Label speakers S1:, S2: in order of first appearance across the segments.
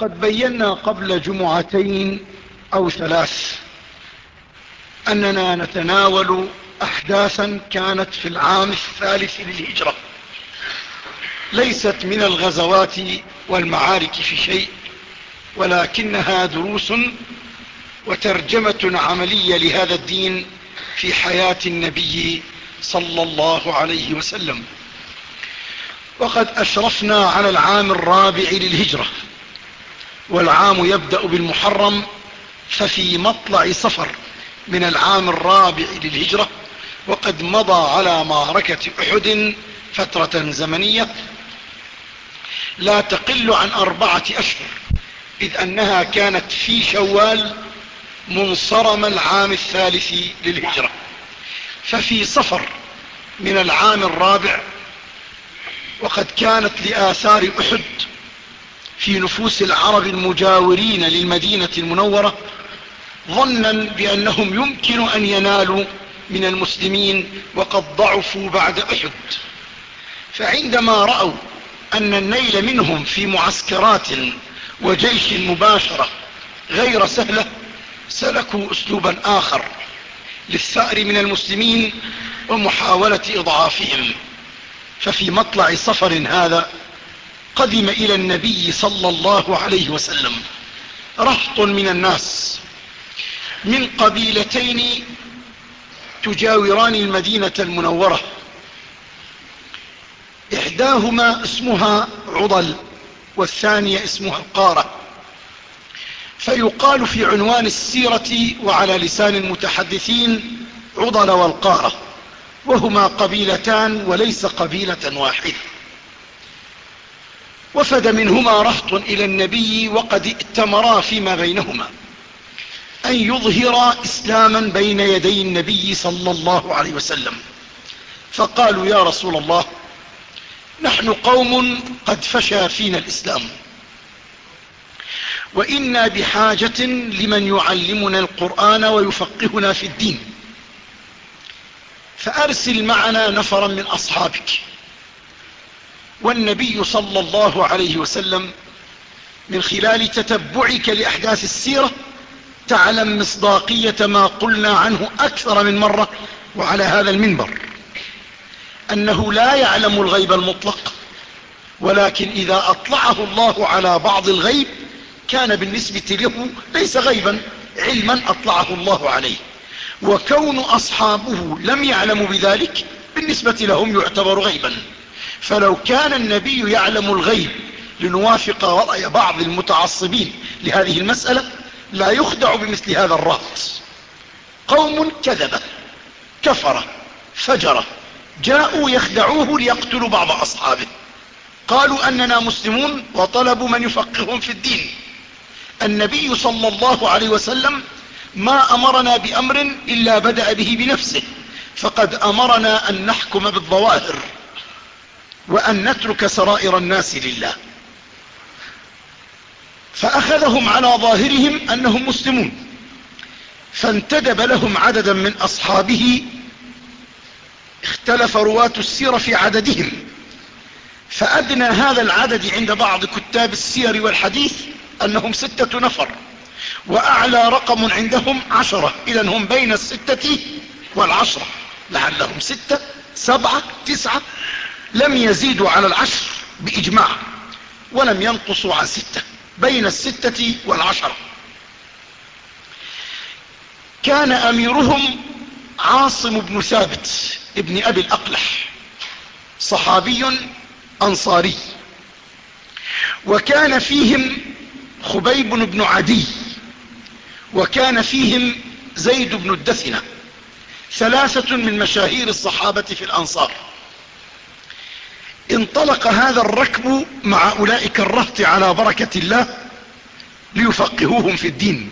S1: قد بينا قبل جمعتين او ثلاث اننا نتناول احداثا كانت في العام الثالث للهجرة ليست من الغزوات والمعارك في شيء ولكنها دروس وترجمة عملية لهذا الدين في حياة النبي صلى الله عليه وسلم وقد اشرفنا على العام الرابع للهجرة والعام يبدأ بالمحرم ففي مطلع صفر من العام الرابع للهجرة وقد مضى على معركة احد فترة زمنية لا تقل عن أربعة أشهر إذ أنها كانت في شوال منصرم العام الثالث للهجرة ففي صفر من العام الرابع وقد كانت لآثار أحد في نفوس العرب المجاورين للمدينة المنورة ظنا بأنهم يمكن أن ينالوا من المسلمين وقد ضعفوا بعد أحد فعندما رأوا أن النيل منهم في معسكرات وجيش مباشرة غير سهلة سلكوا أسلوبا آخر للثأر من المسلمين ومحاولة إضعافهم ففي مطلع صفر هذا قدم إلى النبي صلى الله عليه وسلم رهط من الناس من قبيلتين تجاوران المدينة المنورة إحداهما اسمها عضل والثانية اسمها القارة فيقال في عنوان السيرة وعلى لسان المتحدثين عضل والقارة وهما قبيلتان وليس قبيلة واحدة وفد منهما رهط إلى النبي وقد ائتمرا فيما بينهما أن يظهرا إسلاما بين يدي النبي صلى الله عليه وسلم فقالوا يا رسول الله نحن قوم قد فشى فينا الإسلام وإنا بحاجة لمن يعلمنا القرآن ويفقهنا في الدين فأرسل معنا نفرا من أصحابك والنبي صلى الله عليه وسلم من خلال تتبعك لأحداث السيرة تعلم مصداقية ما قلنا عنه أكثر من مرة وعلى هذا المنبر أنه لا يعلم الغيب المطلق ولكن إذا أطلعه الله على بعض الغيب كان بالنسبة له ليس غيبا علما أطلعه الله عليه وكون أصحابه لم يعلموا بذلك بالنسبة لهم يعتبر غيبا فلو كان النبي يعلم الغيب لنوافق رأي بعض المتعصبين لهذه المسألة لا يخدع بمثل هذا الرهط قوم كذبة كفرة فجرة جاءوا يخدعوه ليقتلوا بعض أصحابه قالوا أننا مسلمون وطلبوا من يفقههم في الدين النبي صلى الله عليه وسلم ما أمرنا بأمر إلا بدأ به بنفسه فقد أمرنا أن نحكم بالظواهر وأن نترك سرائر الناس لله فأخذهم على ظاهرهم أنهم مسلمون فانتدب لهم عددا من أصحابه اختلف رواة السيرة في عددهم فأدنى هذا العدد عند بعض كتاب السير والحديث أنهم ستة نفر وأعلى رقم عندهم عشرة إذا هم بين الستة والعشرة لعلهم ستة سبعة تسعة لم يزيدوا على العشر بإجماع ولم ينقصوا عن ستة بين الستة والعشرة كان أميرهم عاصم بن ثابت ابن أبي الأقلح صحابي أنصاري وكان فيهم خبيب بن عدي وكان فيهم زيد بن الدثنة ثلاثة من مشاهير الصحابة في الأنصار انطلق هذا الركب مع اولئك الرهط على بركة الله ليفقهوهم في الدين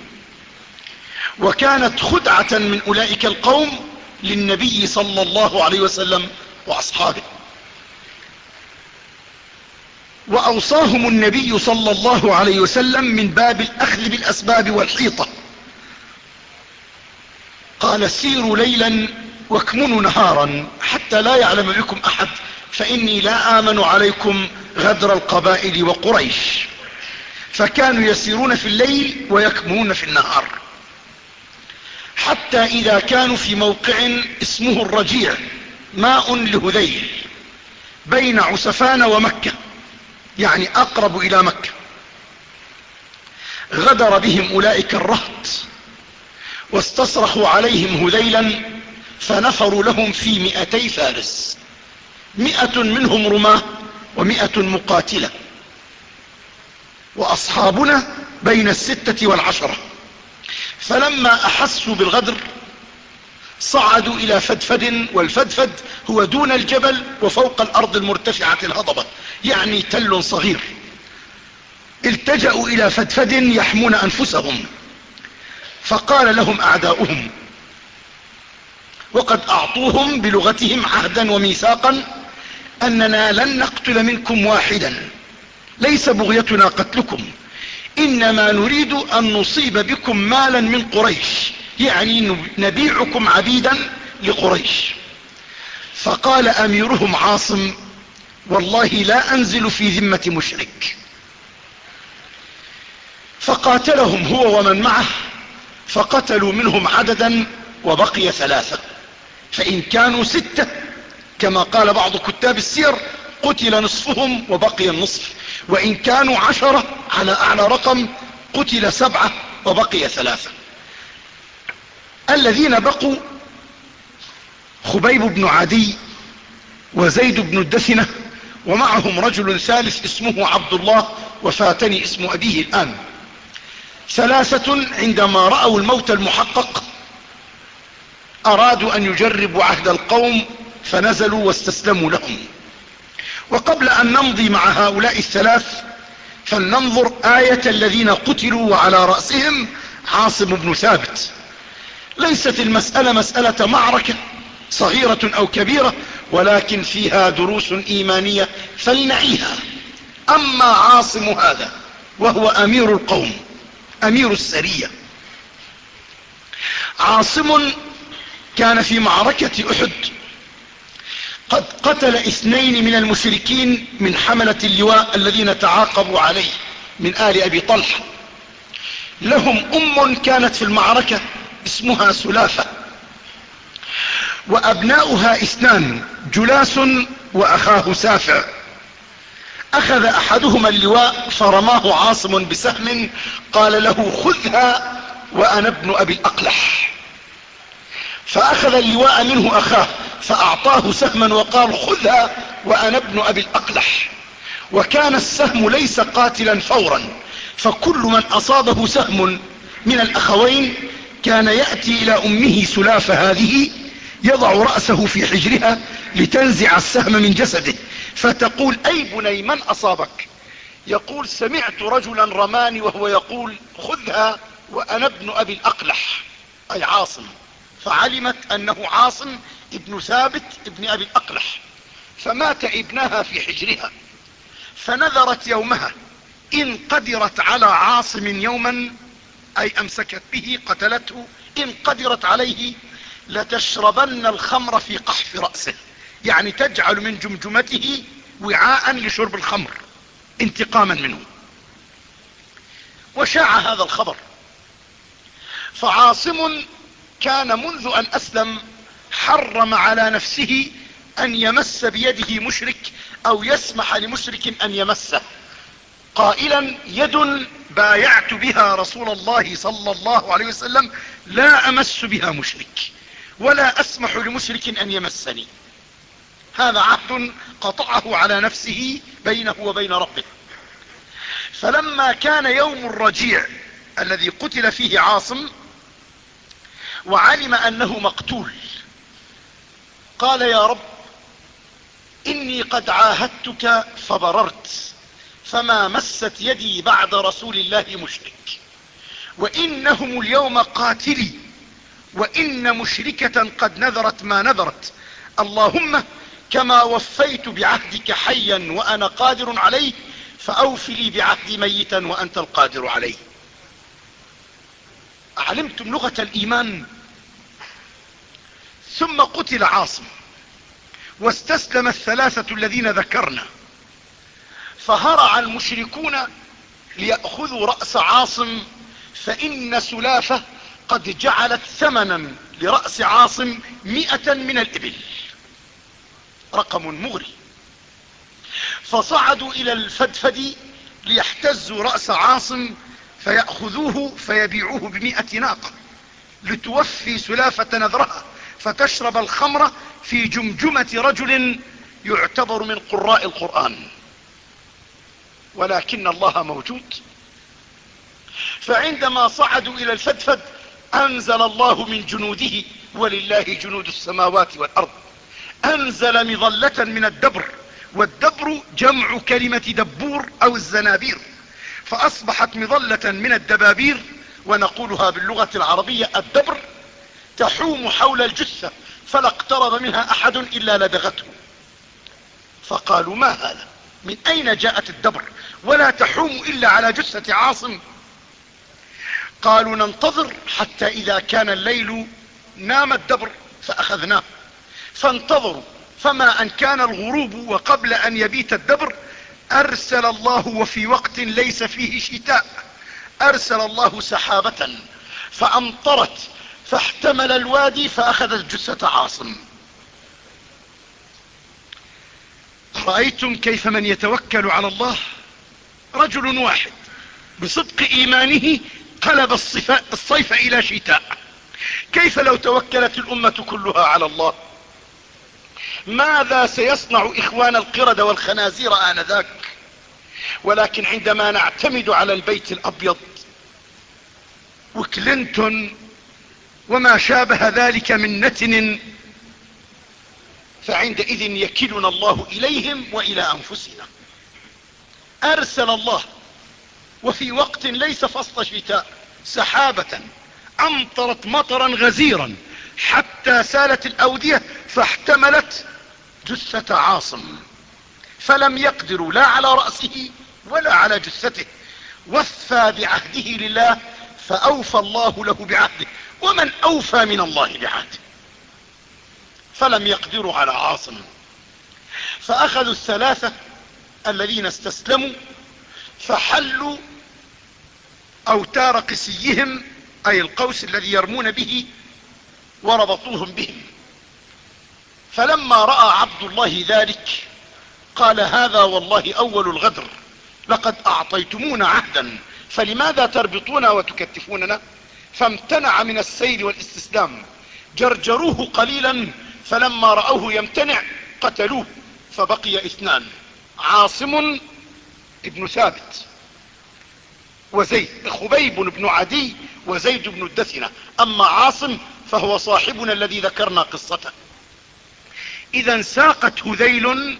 S1: وكانت خدعة من اولئك القوم للنبي صلى الله عليه وسلم واصحابه واوصاهم النبي صلى الله عليه وسلم من باب الاخذ بالاسباب والحيطة قال سيروا ليلا واكمنوا نهارا حتى لا يعلم بكم احد فاني لا امن عليكم غدر القبائل وقريش فكانوا يسيرون في الليل ويكمنون في النهار حتى اذا كانوا في موقع اسمه الرجيع ماء لهذيل بين عسفان ومكة يعني اقرب الى مكة غدر بهم اولئك الرهط واستصرخوا عليهم هذيلا فنفروا لهم في مئتي فارس مئة منهم رماه ومئة مقاتلة وأصحابنا بين الستة والعشرة فلما أحسوا بالغدر صعدوا إلى فدفد والفدفد هو دون الجبل وفوق الأرض المرتفعة الهضبة يعني تل صغير التجأوا إلى فدفد يحمون أنفسهم فقال لهم أعداؤهم وقد أعطوهم بلغتهم عهدا وميثاقا اننا لن نقتل منكم واحدا ليس بغيتنا قتلكم انما نريد ان نصيب بكم مالا من قريش يعني نبيعكم عبيدا لقريش فقال اميرهم عاصم والله لا انزل في ذمة مشرك فقاتلهم هو ومن معه فقتلوا منهم عددا وبقي ثلاثة فان كانوا ستة كما قال بعض كتاب السير قتل نصفهم وبقي النصف وان كانوا عشرة على اعلى رقم قتل سبعة وبقي ثلاثة الذين بقوا خبيب بن عدي وزيد بن الدثنة ومعهم رجل ثالث اسمه عبد الله وفاتني اسم ابيه الان ثلاثة عندما رأوا الموت المحقق ارادوا ان يجربوا عهد القوم فنزلوا واستسلموا لهم وقبل أن نمضي مع هؤلاء الثلاث فلننظر آية الذين قتلوا وعلى رأسهم عاصم بن ثابت ليست المسألة مسألة معركة صغيرة أو كبيرة ولكن فيها دروس إيمانية فلنعيها أما عاصم هذا وهو أمير القوم أمير السرية عاصم كان في معركة أحد قد قتل اثنين من المشركين من حملة اللواء الذين تعاقبوا عليه من آل أبي طلحة لهم أم كانت في المعركة اسمها سلافة وأبناؤها اثنان جلاس وأخاه سافع أخذ أحدهما اللواء فرماه عاصم بسهم قال له خذها وأنا ابن أبي الأقلح فأخذ اللواء منه أخاه فأعطاه سهما وقال خذها وأنا ابن أبي الأقلح وكان السهم ليس قاتلا فورا فكل من أصابه سهم من الأخوين كان يأتي إلى أمه سلاف هذه يضع رأسه في حجرها لتنزع السهم من جسده فتقول أي بني من أصابك يقول سمعت رجلا رماني وهو يقول خذها وأنا ابن أبي الأقلح أي عاصم فعلمت انه عاصم ابن ثابت ابن ابي الاقلح فمات ابنها في حجرها فنذرت يومها ان قدرت على عاصم يوما اي امسكت به قتلته ان قدرت عليه لتشربن الخمر في قحف رأسه يعني تجعل من جمجمته وعاء لشرب الخمر انتقاما منه وشاع هذا الخبر فعاصم كان منذ ان اسلم حرم على نفسه ان يمس بيده مشرك او يسمح لمشرك ان يمسه قائلا يد بايعت بها رسول الله صلى الله عليه وسلم لا امس بها مشرك ولا اسمح لمشرك ان يمسني هذا عهد قطعه على نفسه بينه وبين ربه فلما كان يوم الرجيع الذي قتل فيه عاصم وعلم انه مقتول قال يا رب اني قد عاهدتك فبررت فما مست يدي بعد رسول الله مشرك وانهم اليوم قاتلي وان مشركة قد نذرت ما نذرت اللهم كما وفيت بعهدك حيا وانا قادر عليه فاوفي لي بعهدي ميتا وانت القادر عليه علمتم لغة الايمان ثم قتل عاصم واستسلم الثلاثة الذين ذكرنا فهرع المشركون ليأخذوا رأس عاصم فإن سلافة قد جعلت ثمنا لرأس عاصم ة من الإبل رقم مغري فصعدوا إلى الفدفد ليحتزوا رأس عاصم فيأخذوه فيبيعوه ب ق ناقة لتوفي سلافة نذرها فتشرب الخمر في جمجمة رجل يعتبر من قراء القرآن ولكن الله موجود فعندما صعدوا إلى الفدفد أنزل الله من جنوده ولله جنود السماوات والأرض أنزل مظلة من الدبر والدبر جمع كلمة دبور أو الزنابير فأصبحت مظلة من الدبابير ونقولها باللغة العربية الدبر تحوم حول الجثة فلا اقترب منها احد الا لدغته فقالوا ما هذا من اين جاءت الدبر ولا تحوم الا على جثة عاصم قالوا ننتظر حتى اذا كان الليل نام الدبر فاخذناه فانتظروا فما ان كان الغروب وقبل ان يبيت الدبر ارسل الله وفي وقت ليس فيه شتاء ارسل الله سحابة فامطرت فاحتمل الوادي فاخذ الجثة عاصم م كيف من يتوكل على الله رجل واحد بصدق ايمانه قلب الصيف الى شتاء كيف لو توكلت الامة كلها على الله ماذا سيصنع اخوان القرد والخنازير انذاك ولكن عندما نعتمد على البيت الابيض وكلينتون وما شابه ذلك من نتن فعندئذ يكلنا الله إليهم وإلى أنفسنا أرسل الله وفي وقت ليس فصل شتاء سحابة أمطرت مطرا غزيرا حتى سالت الأودية فاحتملت جثة عاصم فلم يقدروا لا على رأسه ولا على جثته وفى بعهده لله فأوفى الله له بعهده ومن اوفى من الله بعهده فلم يقدروا على عاصم فاخذوا الثلاثة الذين استسلموا فحلوا اوتار قسيهم اي القوس الذي يرمون به وربطوهم بهم فلما رأى عبد الله ذلك قال هذا والله اول الغدر لقد اعطيتمونا عهدا فلماذا تربطونا وتكتفوننا فامتنع من السير والاستسلام جرجروه قليلا فلما رأوه يمتنع قتلوه فبقي اثنان عاصم ابن ثابت وزيد خبيب بن عدي وزيد بن الدثنة اما عاصم فهو صاحبنا الذي ذكرنا قصته اذا ساقت هذيل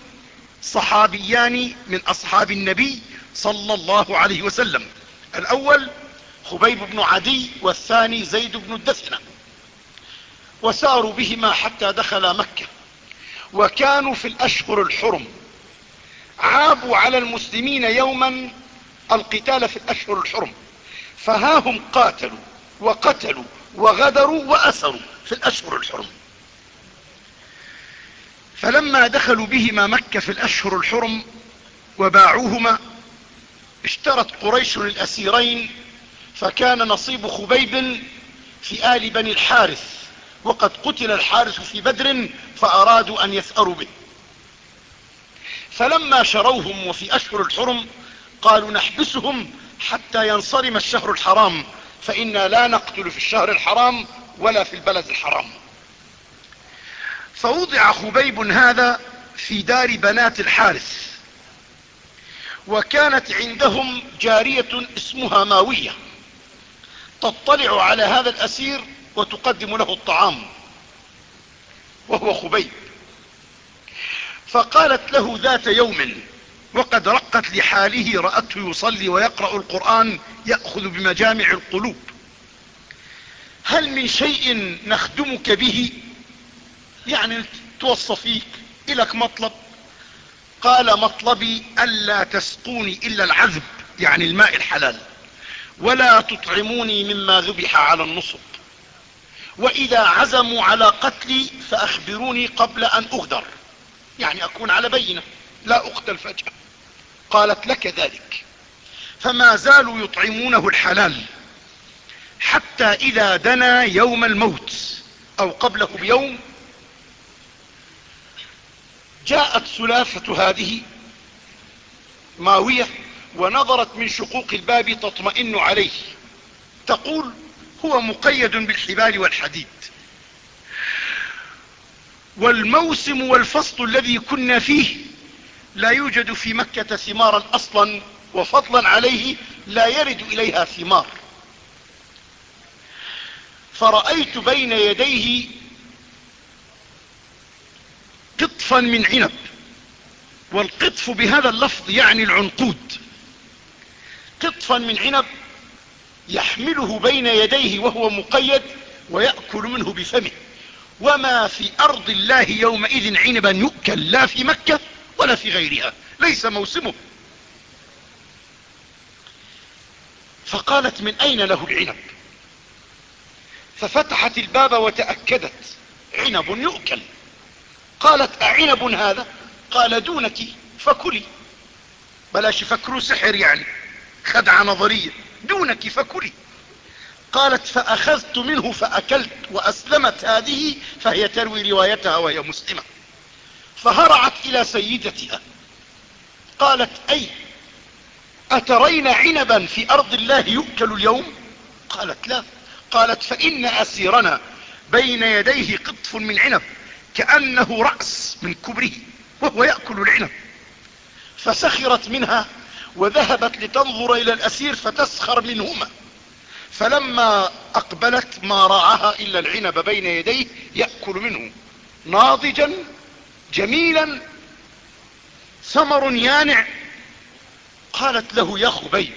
S1: صحابيان من اصحاب النبي صلى الله عليه وسلم الاول خبيب بن عدي والثاني زيد بن الدثنة وساروا بهما حتى دخلا مكة وكانوا في الاشهر الحرم عابوا على المسلمين يوما القتال في الاشهر الحرم فها هم قاتلوا وقتلوا وغدروا واسروا في الاشهر الحرم فلما دخلوا بهما مكة في الاشهر الحرم وباعوهما اشترت قريش للاسيرين فكان نصيب خبيب في آل بني الحارث وقد قتل الحارث في بدر فأرادوا أن يثأروا به فلما شروهم وفي أشهر الحرم قالوا نحبسهم حتى ينصرم الشهر الحرام فإنا لا نقتل في الشهر الحرام ولا في البلد الحرام فوضع خبيب هذا في دار بنات الحارث وكانت عندهم جارية اسمها ماوية تطلع على هذا الاسير وتقدم له الطعام وهو خبيب فقالت له ذات يوم وقد رقت لحاله رأته يصلي ويقرأ القرآن يأخذ بمجامع القلوب هل من شيء نخدمك به يعني توصف فيك الك مطلب قال مطلبي الا تسقوني الا العذب يعني الماء الحلال ولا تطعموني مما ذبح على النصب واذا عزموا على قتلي فاخبروني قبل ان اغدر يعني اكون على بينة لا اقتل فجأة قالت لك ذلك فما زالوا يطعمونه الحلال حتى اذا دنا يوم الموت او قبله بيوم جاءت سلافة هذه ماوية ونظرت من شقوق الباب تطمئن عليه تقول هو مقيد بالحبال والحديد والموسم والفصل الذي كنا فيه لا يوجد في مكة ثمارا اصلا وفضلا عليه لا يرد اليها ثمار فرأيت بين يديه قطفا من عنب والقطف بهذا اللفظ يعني العنقود قطفا من عنب يحمله بين يديه وهو مقيد ويأكل منه بفمه وما في أرض الله يومئذ عنبا يؤكل لا في مكة ولا في غيرها ليس موسمه فقالت من أين له العنب ففتحت الباب وتأكدت عنب يؤكل قالت اعنب هذا قال دونك فكلي بلاش فكروا سحر يعني خدعة نظرية دونك فكلي قالت فأخذت منه فأكلت وأسلمت هذه فهي تروي روايتها وهي مسلمة فهرعت إلى سيدتها قالت أي أترين عنبا في أرض الله يؤكل اليوم قالت لا قالت فإن أسيرنا بين يديه قطف من عنب كأنه رأس من كبره وهو يأكل العنب فسخرت منها وذهبت لتنظر الى الاسير فتسخر منهما فلما اقبلت ما راعها الا العنب بين يديه يأكل منه ناضجا جميلا ثمر يانع قالت له يا خبيب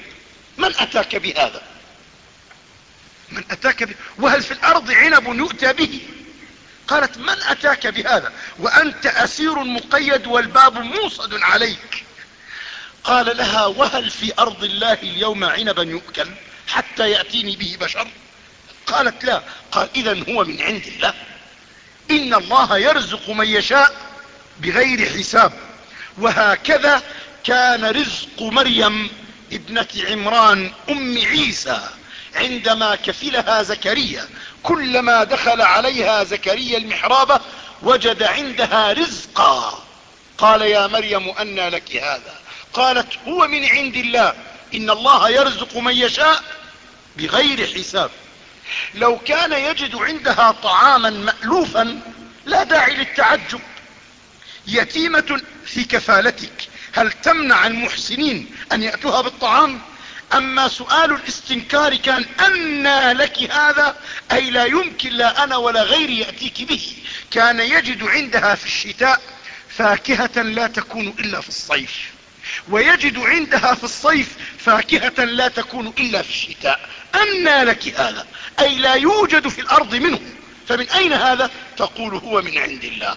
S1: من اتاك بهذا من اتاك به وهل في الارض عنب يؤتى به قالت من اتاك بهذا وانت اسير مقيد والباب موصد عليك قال لها وهل في أرض الله اليوم عنبا يؤكل حتى يأتيني به بشر قالت لا قال إذا هو من عند الله إن الله يرزق من يشاء بغير حساب وهكذا كان رزق مريم ابنة عمران أم عيسى عندما كفلها زكريا كلما دخل عليها زكريا المحراب وجد عندها رزقا قال يا مريم أنى لك هذا قالت هو من عند الله إن الله يرزق من يشاء بغير حساب لو كان يجد عندها طعاما مألوفا لا داعي للتعجب يتيمة في كفالتك هل تمنع المحسنين أن يأتوها بالطعام أما سؤال الاستنكار كان أنى لك هذا أي لا يمكن لا أنا ولا غيري يأتيك به كان يجد عندها في الشتاء فاكهة لا تكون إلا في الصيف ويجد عندها في الصيف فاكهة لا تكون إلا في الشتاء أنى لك هذا أي لا يوجد في الأرض منه فمن أين هذا تقول هو من عند الله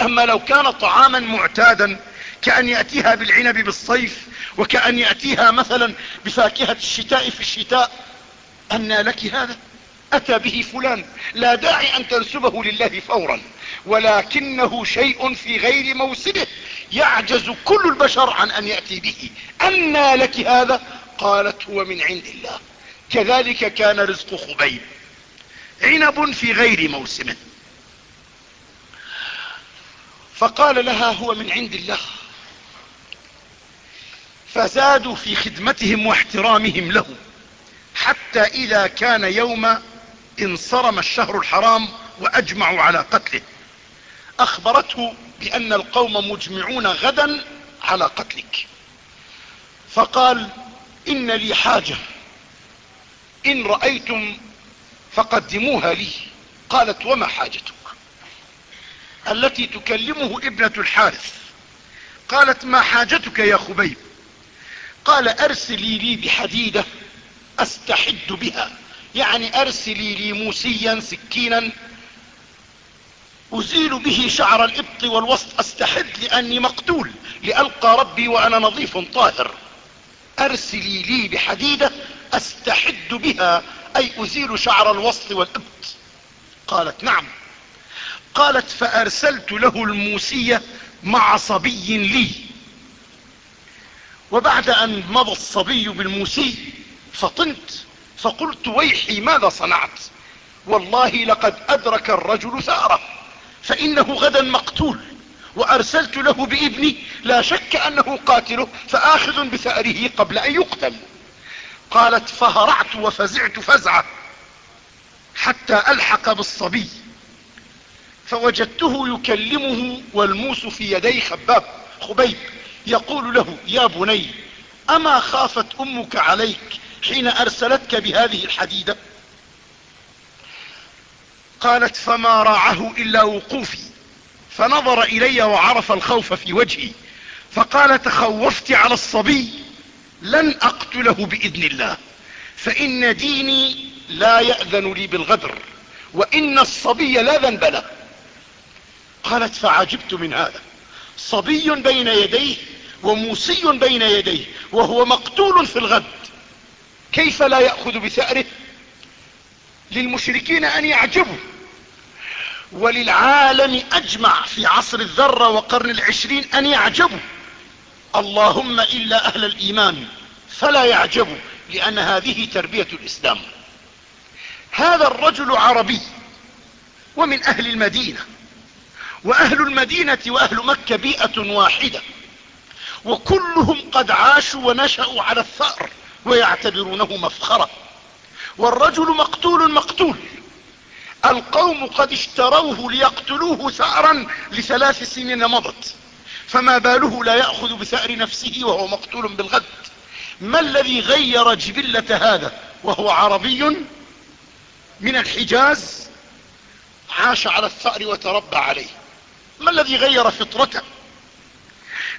S1: أما لو كان طعاما معتادا كأن يأتيها بالعنب بالصيف وكأن يأتيها مثلا بفاكهة الشتاء في الشتاء أنى لك هذا أتى به فلان لا داعي أن تنسبه لله فورا ولكنه شيء في غير موسمه يعجز كل البشر عن ان يأتي به انى لك هذا قالت هو من عند الله كذلك كان رزق خبيب عنب في غير موسمه فقال لها هو من عند الله فزادوا في خدمتهم واحترامهم له حتى اذا كان يوم انصرم الشهر الحرام واجمعوا على قتله اخبرته بأن القوم مجمعون غدا على قتلك فقال إن لي حاجة إن رأيتم فقدموها لي قالت وما حاجتك التي تكلمه ابنة الحارث قالت ما حاجتك يا خبيب قال أرسلي لي بحديدة أستحد بها يعني أرسلي لي موسيا سكينا أزيل به شعر الإبط والوسط أستحد لأني مقتول لألقى ربي وأنا نظيف طاهر أرسلي لي بحديدة أستحد بها أي أزيل شعر الوسط والإبط قالت نعم قالت فأرسلت له ة مع صبي لي وبعد أن مضى الصبي بالموسي فطنت فقلت ويحي ماذا صنعت والله لقد أدرك الرجل ثاره فإنه غدا مقتول وأرسلت له بابني لا شك أنه قاتله فآخذ بثأره قبل أن يقتل قالت فهرعت وفزعت فزعة حتى ألحق بالصبي فوجدته يكلمه والموس في يدي خباب خبيب يقول له يا بني أما خافت أمك عليك حين أرسلتك بهذه الحديدة قالت فما راعه الا وقوفي فنظر الي وعرف الخوف في وجهي فقال تخوفت على الصبي لن اقتله باذن الله فان ديني لا ياذن لي بالغدر وان الصبي لا ذنب له قالت فعجبت من هذا صبي بين يديه وموسي بين يديه وهو مقتول في الغد كيف لا يأخذ بثأره للمشركين ان يعجبوا وللعالم اجمع في عصر الذرة وقرن العشرين ان يعجبوا اللهم الا اهل الايمان فلا يعجبوا لان هذه تربية الاسلام هذا الرجل عربي ومن اهل المدينة واهل المدينة واهل مكة بيئة واحدة وكلهم قد عاشوا ونشأوا على الثأر ويعتبرونه مفخرة والرجل مقتول مقتول القوم قد اشتروه ليقتلوه ثأرا لثلاث سنين مضت فما باله لا يأخذ بثأر نفسه وهو مقتول بالغد ما الذي غير جبلة هذا وهو عربي من الحجاز عاش على الثأر وتربى عليه ما الذي غير فطرته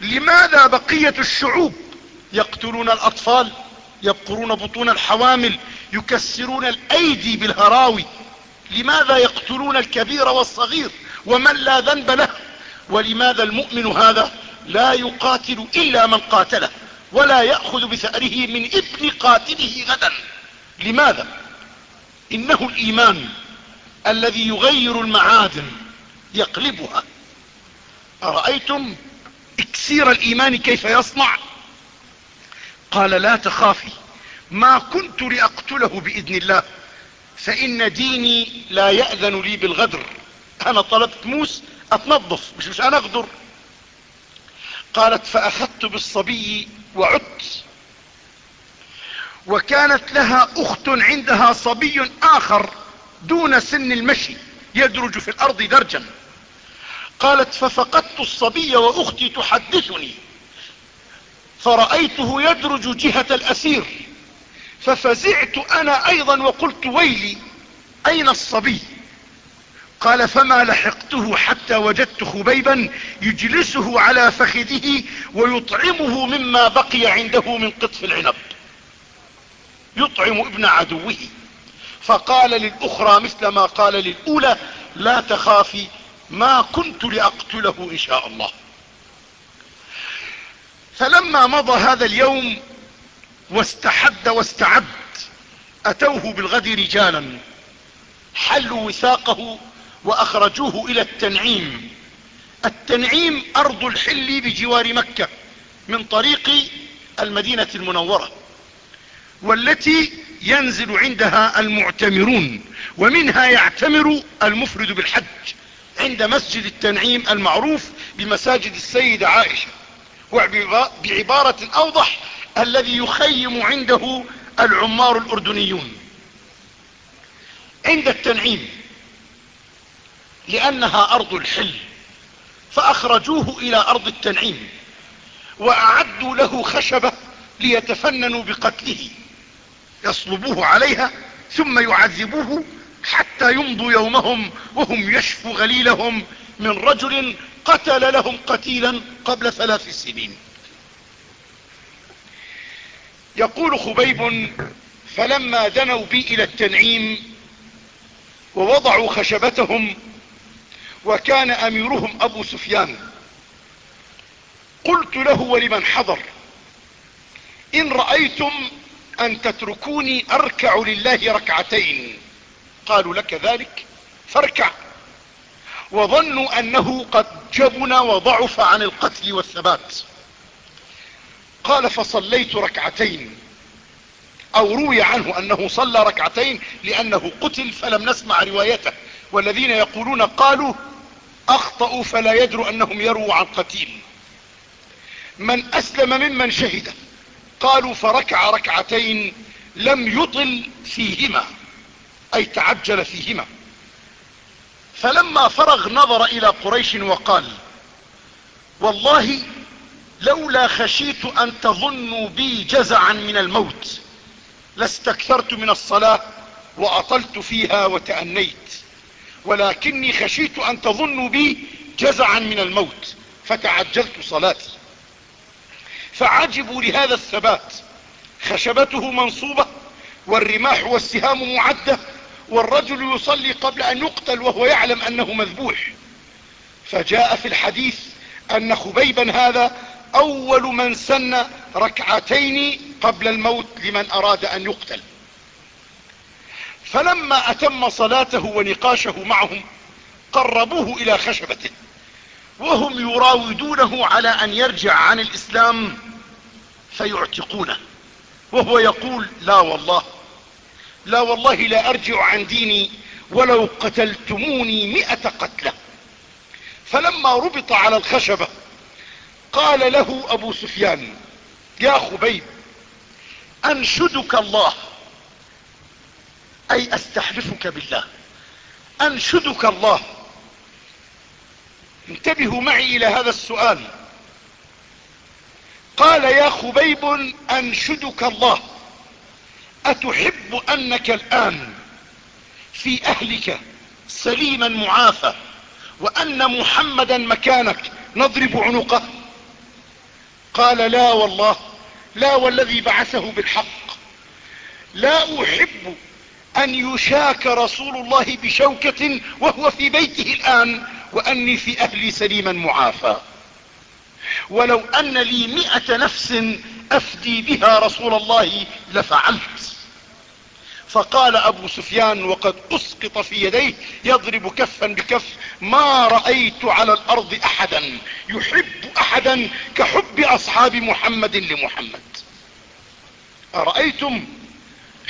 S1: لماذا بقية الشعوب يقتلون الأطفال يبقرون بطون الحوامل يكسرون الايدي بالهراوي لماذا يقتلون الكبير والصغير ومن لا ذنب له ولماذا المؤمن هذا لا يقاتل الا من قاتله ولا يأخذ بثأره من ابن قاتله غدا لماذا انه الايمان الذي يغير المعادن يقلبها أرأيتم اكسير الايمان كيف يصنع قال لا تخافي ما كنت لأقتله بإذن الله فإن ديني لا يأذن لي بالغدر أنا طلبت موس أتنظف مش مش أنا أغدر قالت فأخذت بالصبي وعدت وكانت لها أخت عندها صبي آخر دون سن المشي يدرج في الأرض درجا قالت ففقدت الصبي وأختي تحدثني فرأيته يدرج جهة الأسير ففزعت انا ايضا وقلت ويلي اين الصبي قال فما لحقته حتى وجدت خبيبا يجلسه على فخذه ويطعمه مما بقي عنده من قطف العنب يطعم ابن عدوه فقال للأخرى مثل ما قال للأولى لا تخافي ما كنت لأقتله إن شاء الله فلما مضى هذا اليوم واستحد واستعد اتوه بالغد رجالا حلوا وثاقه واخرجوه الى التنعيم التنعيم ارض الحل بجوار مكة من طريق المدينة المنورة والتي ينزل عندها المعتمرون ومنها يعتمر المفرد بالحج عند مسجد التنعيم المعروف بمساجد السيدة عائشة وبعبارة اوضح الذي يخيم عنده العمار الأردنيون عند التنعيم لأنها أرض الحل فأخرجوه إلى أرض التنعيم وأعدوا له خشبة ليتفننوا بقتله يصلبوه عليها ثم يعذبوه حتى يمضوا يومهم وهم يشفوا غليلهم من رجل قتل لهم قتيلا قبل ثلاث سنين يقول خبيب فلما دنوا بي الى التنعيم ووضعوا خشبتهم وكان اميرهم ابو سفيان قلت له ولمن حضر ان رأيتم ان تتركوني اركع لله ركعتين قالوا لك ذلك فاركع وظنوا انه قد جبن وضعف عن القتل والثبات قال فصليت ركعتين او روي عنه انه صلى ركعتين لانه قتل فلم نسمع روايته والذين يقولون قالوا اخطأوا فلا يدروا انهم يروا عن قتيل من اسلم ممن شهد قالوا فركع ركعتين لم يطل فيهما اي تعجل فيهما فلما فرغ نظر الى قريش وقال والله لولا خشيت ان تظنوا بي جزعا من الموت لاستكثرت من الصلاة واطلت فيها وتأنيت ولكني خشيت ان تظنوا بي جزعا من الموت فتعجلت صلاتي فعجبوا لهذا الثبات خشبته منصوبة والرماح والسهام معدة والرجل يصلي قبل ان يقتل وهو يعلم انه مذبوح فجاء في الحديث ان خبيبا هذا اول من سن ركعتين قبل الموت لمن اراد ان يقتل فلما اتم صلاته ونقاشه معهم قربوه الى خشبته وهم يراودونه على ان يرجع عن الاسلام فيعتقونه وهو يقول لا والله لا والله لا ارجع عن ديني ولو قتلتموني م قتله فلما ربط على الخشبة قال له ابو سفيان يا خبيب انشدك الله اي استحلفك بالله انشدك الله انتبهوا معي الى هذا السؤال قال يا خبيب انشدك الله اتحب انك الان في اهلك سليما معافى وان محمدا مكانك نضرب عنقه قال لا والله لا والذي بعثه بالحق لا احب ان يشاك رسول الله بشوكة وهو في بيته الان واني في اهلي سليما معافى ولو ان لي م نفس افدي بها رسول الله لفعلت فقال ابو سفيان وقد اسقط في يديه يضرب كفا بكف ما رأيت على الارض احدا يحب احدا كحب اصحاب محمد لمحمد ارأيتم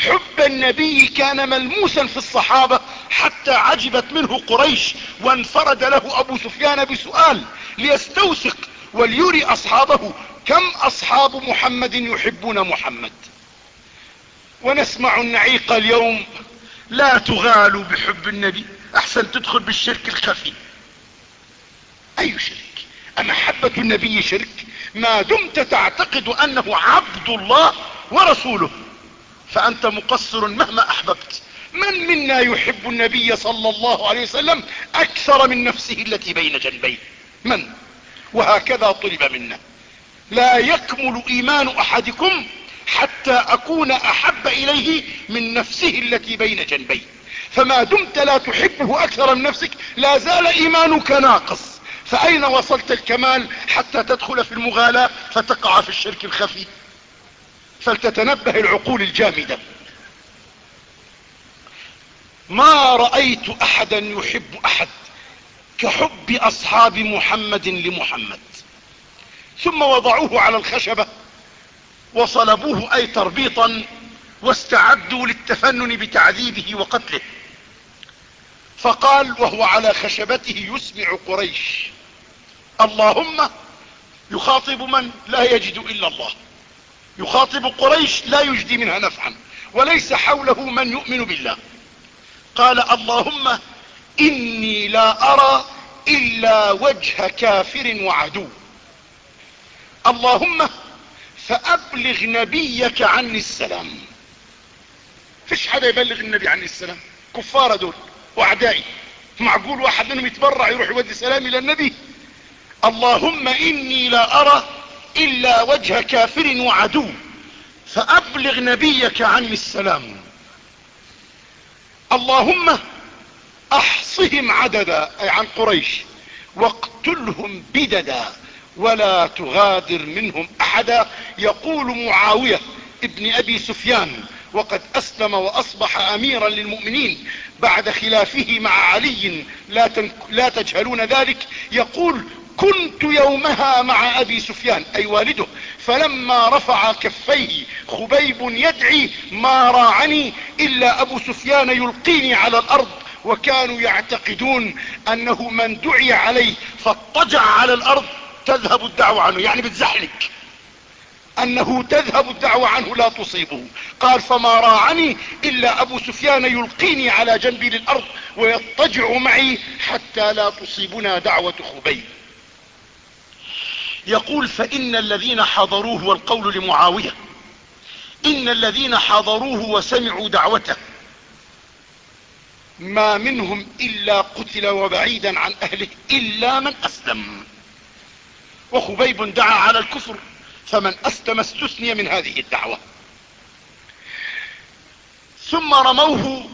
S1: حب النبي كان ملموسا في الصحابة حتى عجبت منه قريش وانفرد له ابو سفيان بسؤال ليستوثق وليري اصحابه كم اصحاب محمد يحبون محمد ونسمع النعيق اليوم لا تغالوا بحب النبي احسن تدخل بالشرك الخفي اي شرك امحبة النبي شرك ما دمت تعتقد انه عبد الله ورسوله فانت مقصر مهما احببت من منا يحب النبي صلى الله عليه وسلم اكثر من نفسه التي بين جنبيه من وهكذا طلب منا لا يكمل ايمان احدكم حتى اكون احب اليه من نفسه التي بين جنبي فما دمت لا تحبه اكثر من نفسك لا زال ايمانك ناقص فاين وصلت الكمال حتى تدخل في المغالاة فتقع في الشرك الخفي فلتتنبه العقول الجامدة ما رأيت احدا يحب احد كحب اصحاب محمد لمحمد ثم وضعوه على الخشبة وصلبوه اي تربيطا واستعدوا للتفنن بتعذيبه وقتله فقال وهو على خشبته يسمع قريش اللهم يخاطب من لا يجد الا الله يخاطب قريش لا يجدي منها نفعا وليس حوله من يؤمن بالله قال اللهم اني لا ارى الا وجه كافر وعدو اللهم فأبلغ نبيك عني السلام فيش حدا يبلغ النبي عني السلام كفار دول واعدائي معقول واحد منهم يتبرع يروح يودي سلام الى النبي اللهم اني لا ارى الا وجه كافر وعدو فابلغ نبيك عني السلام اللهم احصهم عددا اي عن قريش واقتلهم بددا ولا تغادر منهم احدا يقول معاوية ابن ابي سفيان وقد اسلم واصبح اميرا للمؤمنين بعد خلافه مع علي لا, لا تجهلون ذلك يقول كنت يومها مع ابي سفيان اي والده فلما رفع كفيه خبيب يدعي ما راعني الا ابو سفيان يلقيني على الارض وكانوا يعتقدون انه من دعي عليه فاضطجع على الارض تذهب الدعوة عنه يعني بتزحلق انه تذهب الدعوة عنه لا تصيبه قال فما راعني الا ابو سفيان يلقيني على جنبي للارض ويضطجع معي حتى لا تصيبنا دعوة خبيب يقول فان الذين حضروه والقول لمعاوية ان الذين حضروه وسمعوا دعوته ما منهم الا قتل وبعيدا عن اهله الا من اسلم وخبيب دعا على الكفر فمن اسلم استثني من هذه الدعوة ثم رموه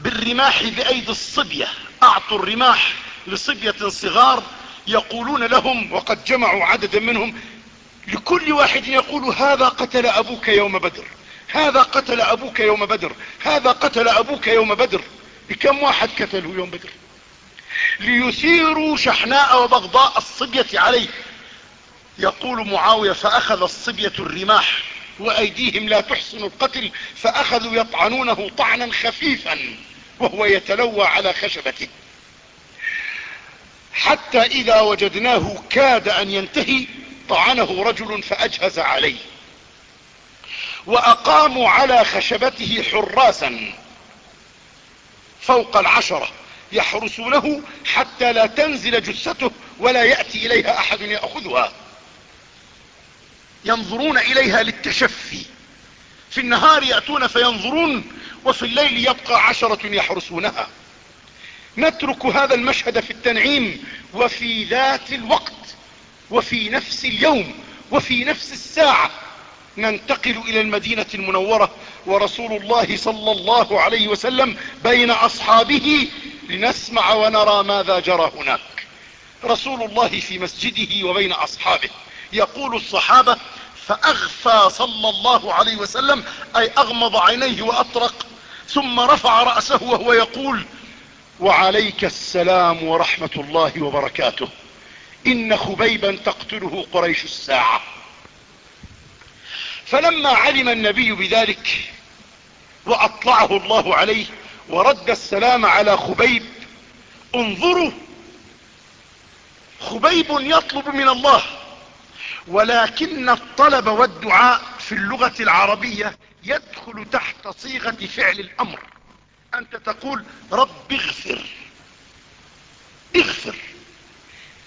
S1: بالرماح بايدي الصبية اعطوا الرماح لصبية صغار يقولون لهم وقد جمعوا عددا منهم لكل واحد يقول هذا قتل ابوك يوم بدر هذا قتل ابوك يوم بدر هذا قتل ابوك يوم بدر بكم واحد قتله يوم بدر ليثيروا شحناء وبغضاء الصبية عليه يقول معاوية فاخذ الصبية الرماح وايديهم لا تحسن القتل فاخذوا يطعنونه طعنا خفيفا وهو يتلوى على خشبته حتى اذا وجدناه كاد ان ينتهي طعنه رجل فاجهز عليه واقاموا على خشبته حراسا فوق العشرة يحرسونه حتى لا تنزل جثته ولا يأتي إليها أحد يأخذها ينظرون إليها للتشفي في النهار يأتون فينظرون وفي الليل يبقى عشرة يحرسونها نترك هذا المشهد في التنعيم وفي ذات الوقت وفي نفس اليوم وفي نفس الساعة ننتقل إلى المدينة المنورة ورسول الله صلى الله عليه وسلم بين أصحابه لنسمع ونرى ماذا جرى هناك رسول الله في مسجده وبين اصحابه يقول الصحابة فاغفى صلى الله عليه وسلم اي اغمض عينيه واطرق ثم رفع رأسه وهو يقول وعليك السلام ورحمة الله وبركاته ان خبيبا تقتله قريش الساعة فلما علم النبي بذلك واطلعه الله عليه ورد السلام على خبيب انظروا خبيب يطلب من الله ولكن الطلب والدعاء في اللغة العربية يدخل تحت صيغة فعل الامر انت تقول رب اغفر اغفر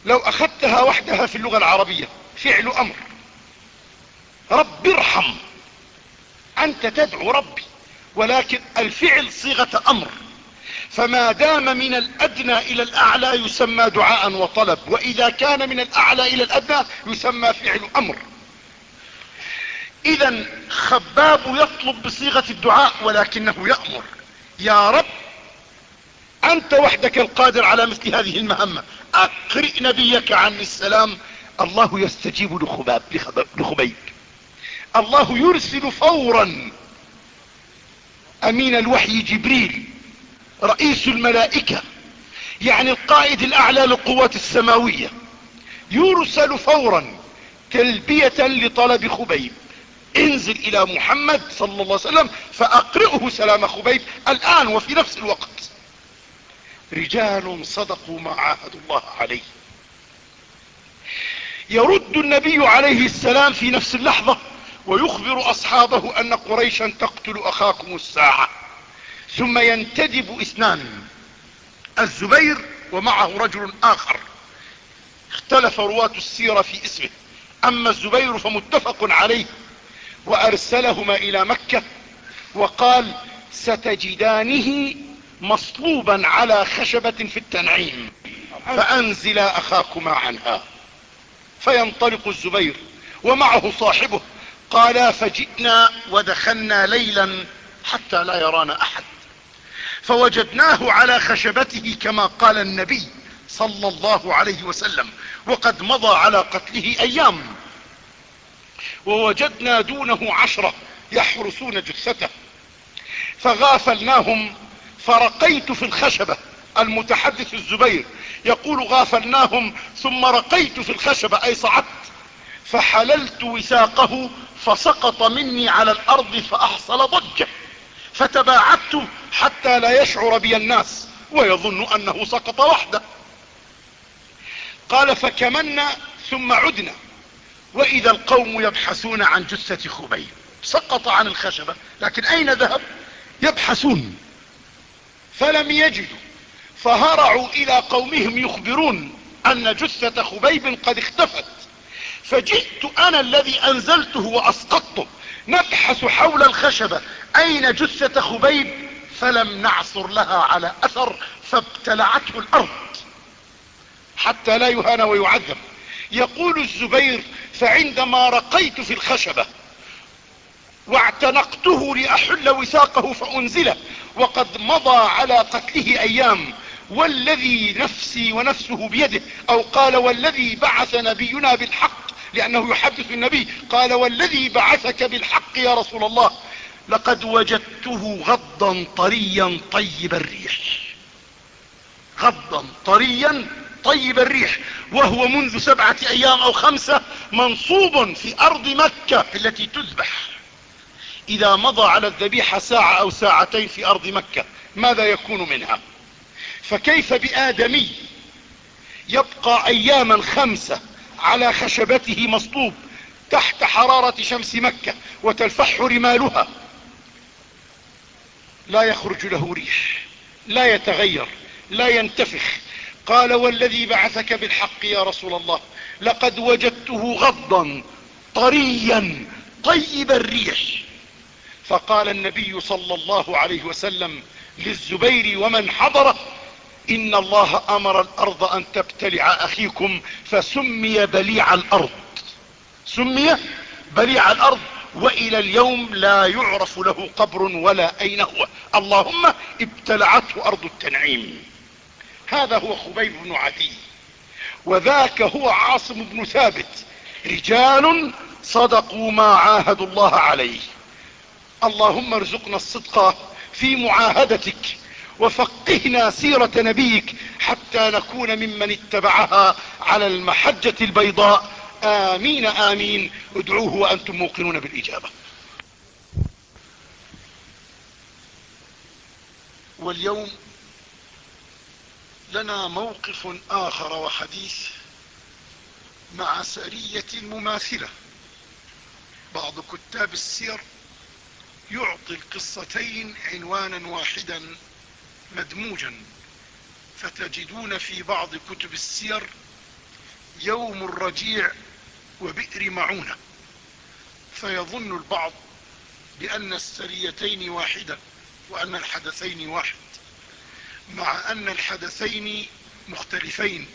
S1: لو اخذتها وحدها في اللغة العربية فعل امر رب ارحم انت تدعو ربي ولكن الفعل صيغة امر فما دام من الادنى الى الاعلى يسمى دعاء وطلب واذا كان من الاعلى الى الادنى يسمى فعل امر اذا خباب يطلب بصيغة الدعاء ولكنه يأمر يا رب انت وحدك القادر على مثل هذه المهمة اقرئ نبيك عن السلام الله يستجيب لخباب لخبيب الله يرسل فورا امين الوحي جبريل رئيس الملائكة يعني القائد الاعلى للقوات السماوية يرسل فورا تلبية لطلب خبيب انزل الى محمد صلى الله عليه وسلم فاقرئه سلام خبيب الان وفي نفس الوقت رجال صدقوا ما عاهدوا الله عليه يرد النبي عليه السلام في نفس اللحظة ويخبر اصحابه ان قريشا تقتل اخاكم الساعة ثم ينتدب اثنان الزبير ومعه رجل اخر اختلف رواة السيرة في اسمه اما الزبير فمتفق عليه وارسلهما الى مكة وقال ستجدانه مصلوبا على خشبة في التنعيم فانزلا اخاكما عنها فينطلق الزبير ومعه صاحبه قال فجئنا ودخلنا ليلا حتى لا يرانا احد فوجدناه على خشبته كما قال النبي صلى الله عليه وسلم وقد مضى على قتله ايام ووجدنا دونه عشرة يحرسون جثته فغافلناهم فرقيت في الخشبة المتحدث الزبير يقول غافلناهم ثم رقيت في الخشبة اي صعدت فحللت وثاقه فسقط مني على الارض فاحصل ضجة فتباعدت حتى لا يشعر بي الناس ويظن انه سقط وحده قال فكمنا ثم عدنا واذا القوم يبحثون عن جثة خبيب سقط عن الخشبة لكن اين ذهب يبحثون فلم يجدوا فهرعوا الى قومهم يخبرون ان جثة خبيب قد اختفت فجئت انا الذي انزلته واسقطته نبحث حول الخشبة اين جثة خبيب فلم نعثر لها على اثر فابتلعته الارض حتى لا يهان ويعذب يقول الزبير فعندما رقيت في الخشبة واعتنقته لاحل وثاقه فانزله وقد مضى على قتله ايام والذي نفسي ونفسه بيده او قال والذي بعث نبينا بالحق لانه يحدث النبي قال والذي بعثك بالحق يا رسول الله لقد وجدته غضا طريا طيب الريح غضا طريا طيب الريح وهو منذ سبعة ايام او خمسة منصوب في ارض مكة التي تذبح اذا مضى على الذبيحة ساعة او ساعتين في ارض مكة ماذا يكون منها فكيف بآدمي يبقى أياما خمسة على خشبته مصطوب تحت حرارة شمس مكة وتلفح رمالها لا يخرج له ريح لا يتغير لا ينتفخ قال والذي بعثك بالحق يا رسول الله لقد وجدته غضا طريا طيب الريح فقال النبي صلى الله عليه وسلم للزبير ومن حضره ان الله امر الارض ان تبتلع اخيكم فسمي بليع الارض سمي بليع الارض والى اليوم لا يعرف له قبر ولا اين هو اللهم ابتلعته ارض التنعيم هذا هو خبيب بن عدي وذاك هو عاصم بن ثابت رجال صدقوا ما عاهدوا الله عليه اللهم ارزقنا الصدق في معاهدتك وفقهنا سيرة نبيك حتى نكون ممن اتبعها على المحجة البيضاء امين امين ادعوه وانتم موقنون بالاجابة واليوم لنا موقف اخر وحديث مع سرية مماثلة بعض كتاب السير يعطي القصتين عنوانا واحدا مدموجا فتجدون في بعض كتب السير يوم الرجيع وبئر معونة فيظن البعض بأن السريتين واحدة وأن الحدثين واحد مع أن الحدثين مختلفين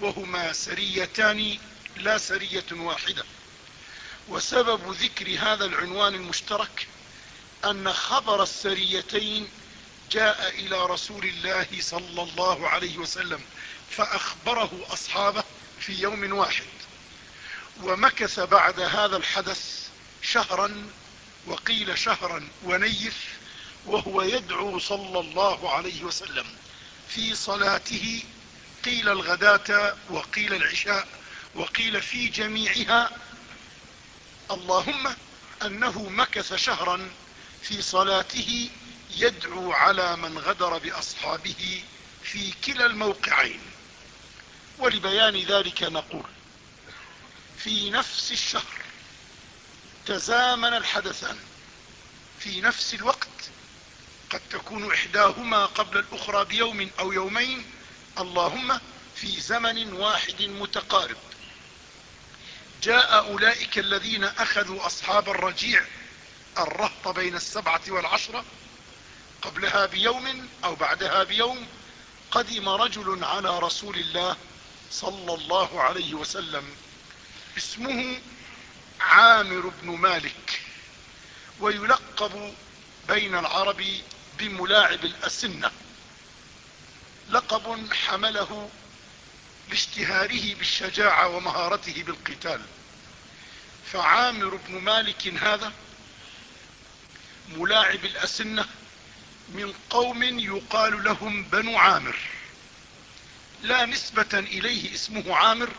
S1: وهما سريتان لا سرية واحدة وسبب ذكر هذا العنوان المشترك أن خبر السريتين جاء الى رسول الله صلى الله عليه وسلم فاخبره اصحابه في يوم واحد ومكث بعد هذا الحدث شهرا وقيل شهرا ونيف وهو يدعو صلى الله عليه وسلم في صلاته قيل الغداة وقيل العشاء وقيل في جميعها اللهم انه مكث شهرا في صلاته يدعو على من غدر بأصحابه في كلا الموقعين ولبيان ذلك نقول في نفس الشهر تزامن الحدثان في نفس الوقت قد تكون إحداهما قبل الأخرى بيوم أو يومين اللهم في زمن واحد متقارب جاء أولئك الذين أخذوا أصحاب الرجيع الرهط بين السبعة والعشرة قبلها بيوم او بعدها بيوم قدم رجل على رسول الله صلى الله عليه وسلم اسمه عامر بن مالك ويلقب بين العرب بملاعب الاسنة لقب حمله لاشتهاره بالشجاعة ومهارته بالقتال فعامر بن مالك هذا ملاعب الاسنة من قوم يقال لهم بنو عامر لا نسبة اليه اسمه عامر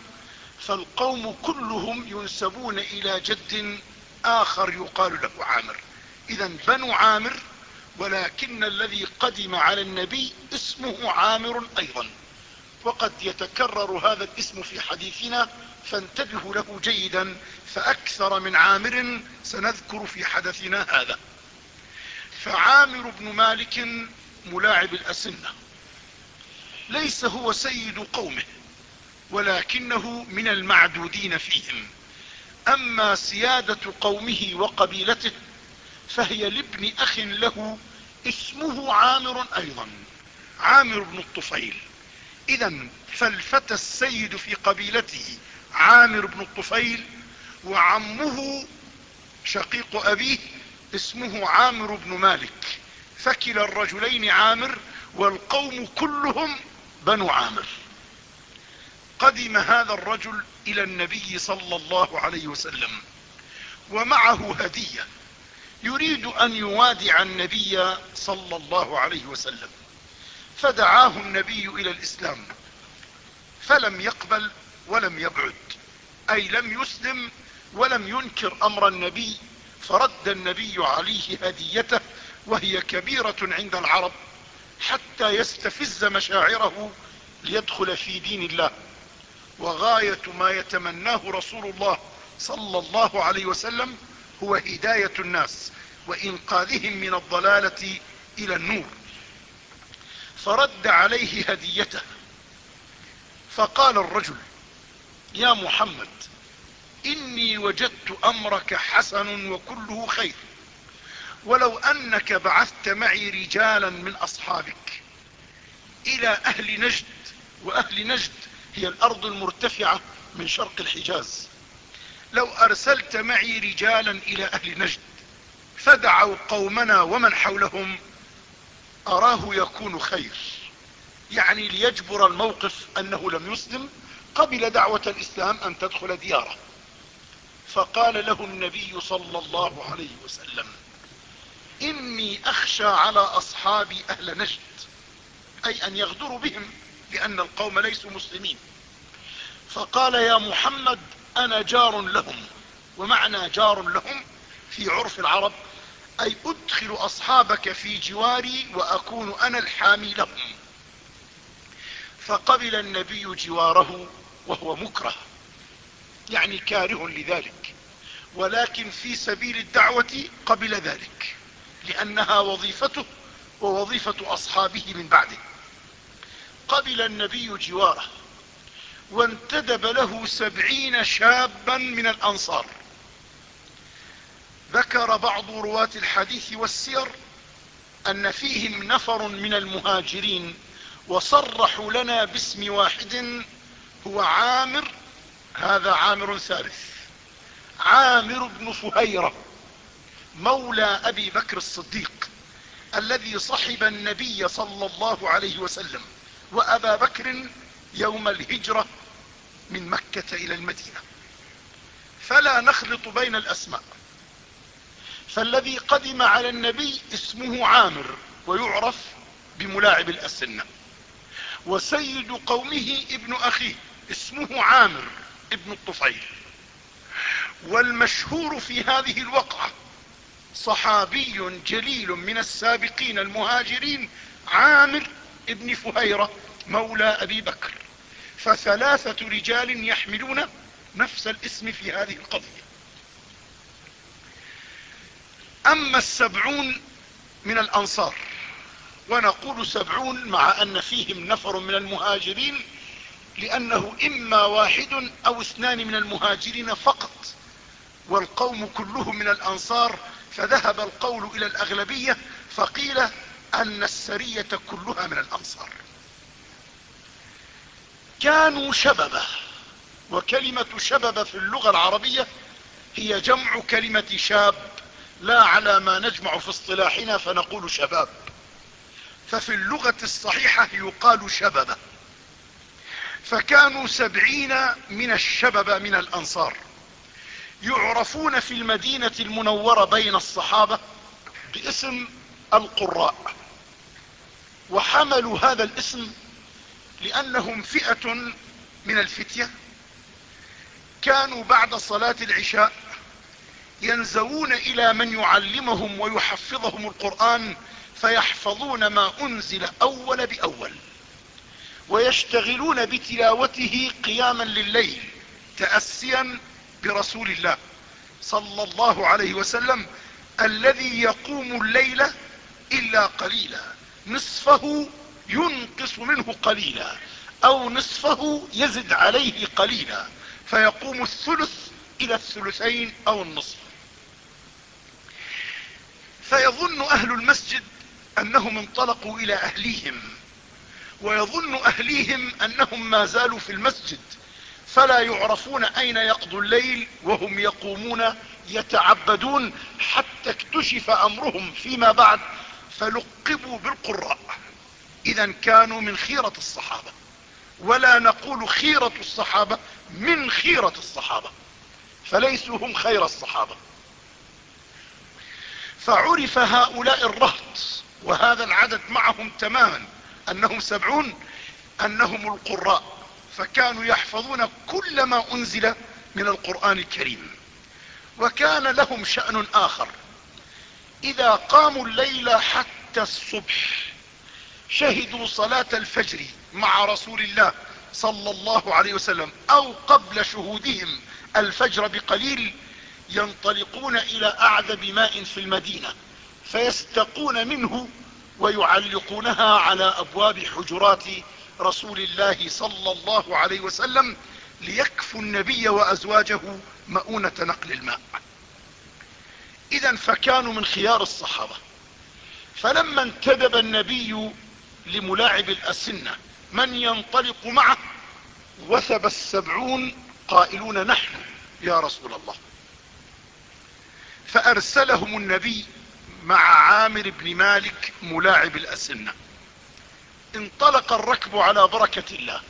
S1: فالقوم كلهم ينسبون الى جد اخر يقال له عامر اذا بنو عامر ولكن الذي قدم على النبي اسمه عامر ايضا وقد يتكرر هذا الاسم في حديثنا فانتبهوا له جيدا فاكثر من عامر سنذكر في حدثنا هذا فعامر بن مالك ملاعب الأسنة ليس هو سيد قومه ولكنه من المعدودين فيهم أما سيادة قومه وقبيلته فهي لابن أخ له اسمه عامر أيضا عامر بن الطفيل إذا فالفتى السيد في قبيلته عامر بن الطفيل وعمه شقيق أبيه اسمه عامر بن مالك فكل الرجلين عامر والقوم كلهم بنو عامر قدم هذا الرجل الى النبي صلى الله عليه وسلم ومعه هدية يريد ان يوادع النبي صلى الله عليه وسلم فدعاه النبي الى الاسلام فلم يقبل ولم يبعد اي لم يسلم ولم ينكر امر النبي فرد النبي عليه هديته وهي كبيرة عند العرب حتى يستفز مشاعره ليدخل في دين الله وغاية ما يتمناه رسول الله صلى الله عليه وسلم هو هداية الناس وإنقاذهم من الضلالة إلى النور فرد عليه هديته فقال الرجل يا محمد إني وجدت أمرك حسن وكله خير ولو أنك بعثت معي رجالا من أصحابك إلى أهل نجد وأهل نجد هي الأرض المرتفعة من شرق الحجاز لو أرسلت معي رجالا إلى أهل نجد فدعوا قومنا ومن حولهم أراه يكون خير يعني ليجبر الموقف أنه لم يسلم قبل دعوة الإسلام أن تدخل دياره فقال له النبي صلى الله عليه وسلم إني أخشى على أصحابي أهل نجد أي أن يغدروا بهم لأن القوم ليسوا مسلمين فقال يا محمد أنا جار لهم ومعنى جار لهم في عرف العرب أي أدخل أصحابك في جواري وأكون أنا الحامي لهم فقبل النبي جواره وهو مكره يعني كاره لذلك ولكن في سبيل الدعوة قبل ذلك لأنها وظيفته ووظيفة أصحابه من بعده قبل النبي جواره وانتدب له سبعين شابا من الأنصار ذكر بعض رواة الحديث والسير أن فيهم نفر من المهاجرين وصرحوا لنا باسم واحد هو عامر هذا عامر ثالث عامر بن صهيرة مولى ابي بكر الصديق الذي صحب النبي صلى الله عليه وسلم وابا بكر يوم الهجرة من مكة الى المدينة فلا نخلط بين الاسماء فالذي قدم على النبي اسمه عامر ويعرف بملاعب الاسنة وسيد قومه ابن اخيه اسمه عامر ابن الطفيل والمشهور في هذه الوقعة صحابي جليل من السابقين المهاجرين عامر ابن فهيرة مولى ابي بكر فثلاثة رجال يحملون نفس الاسم في هذه القضية اما السبعون من الانصار ونقول سبعون مع ان فيهم نفر من المهاجرين لانه اما واحد او اثنان من المهاجرين فقط والقوم كلهم من الانصار فذهب القول الى الاغلبية فقيل ان السرية كلها من الانصار كانوا شببا وكلمة شبب في اللغة العربية هي جمع كلمة شاب لا على ما نجمع في اصطلاحنا فنقول شباب ففي اللغة الصحيحة يقال شببه فكانوا سبعين من الشبب من الانصار يعرفون في المدينة المنورة بين الصحابة باسم القراء وحملوا هذا الاسم لانهم فئة من الفتية كانوا بعد صلاة العشاء ينزوون الى من يعلمهم ويحفظهم القرآن فيحفظون ما انزل اول باول ويشتغلون بتلاوته قياما لليل تأسيا برسول الله صلى الله عليه وسلم الذي يقوم الليل إلا قليلا نصفه ينقص منه قليلا أو نصفه يزد عليه قليلا فيقوم الثلث إلى الثلثين أو النصف فيظن أهل المسجد أنهم انطلقوا إلى أهليهم ويظن اهليهم انهم ما زالوا في المسجد فلا يعرفون اين يقضوا الليل وهم يقومون يتعبدون حتى اكتشف امرهم فيما بعد فلقبوا بالقراء اذا كانوا من خيرة الصحابة ولا نقول خيرة الصحابة من خيرة الصحابة فليسوا هم خير الصحابة فعرف هؤلاء الرهط وهذا العدد معهم تماما انهم سبعون انهم القراء فكانوا يحفظون كل ما انزل من القرآن الكريم وكان لهم شأن اخر اذا قاموا الليل حتى الصبح شهدوا صلاة الفجر مع رسول الله صلى الله عليه وسلم او قبل شهودهم الفجر بقليل ينطلقون الى اعذب ماء في المدينة فيستقون منه ويعلقونها على أبواب حجرات رسول الله صلى الله عليه وسلم ليكفوا النبي وأزواجه مؤونة نقل الماء إذا فكانوا من خيار الصحابة فلما انتدب النبي لملاعب الأسنة من ينطلق معه وثب السبعون قائلون نحن يا رسول الله فأرسلهم النبي مع عامر بن مالك ملاعب الأسنة انطلق الركب على بركة الله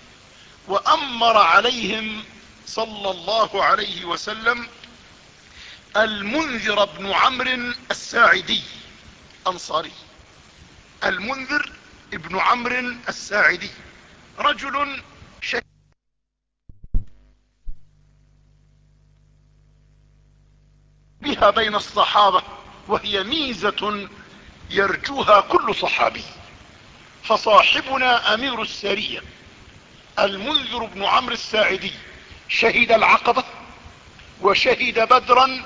S1: وأمر عليهم صلى الله عليه وسلم المنذر بن عمرو الساعدي انصاري المنذر بن عمرو الساعدي رجل بها بين الصحابة وهي ميزة يرجوها كل صحابي فصاحبنا امير السرية المنذر بن عمرو الساعدي شهد العقبة وشهد بدرا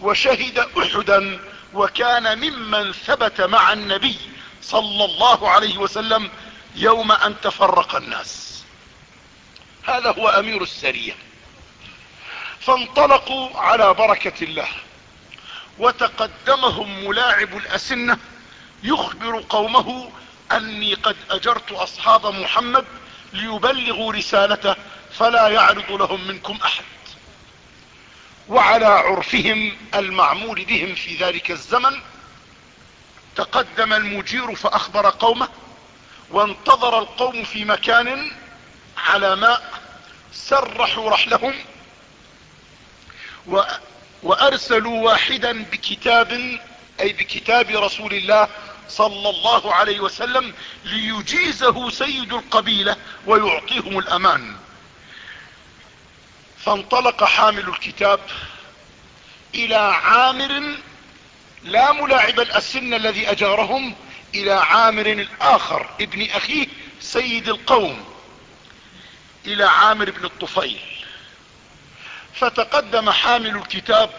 S1: وشهد احدا وكان ممن ثبت مع النبي صلى الله عليه وسلم يوم ان تفرق الناس هذا هو امير السرية فانطلقوا على بركة الله وتقدمهم ملاعب الاسنة يخبر قومه اني قد اجرت اصحاب محمد ليبلغوا رسالته فلا يعرض لهم منكم احد وعلى عرفهم المعمول بهم في ذلك الزمن تقدم المجير فاخبر قومه وانتظر القوم في مكان على ماء سرحوا رحلهم وارسلوا واحدا بكتاب اي بكتاب رسول الله صلى الله عليه وسلم ليجيزه سيد القبيلة ويعطيهم الامان فانطلق حامل الكتاب الى عامر لا ملاعب الاسن الذي اجارهم الى عامر الاخر ابن اخيه سيد القوم الى عامر بن الطفيل فتقدم حامل الكتاب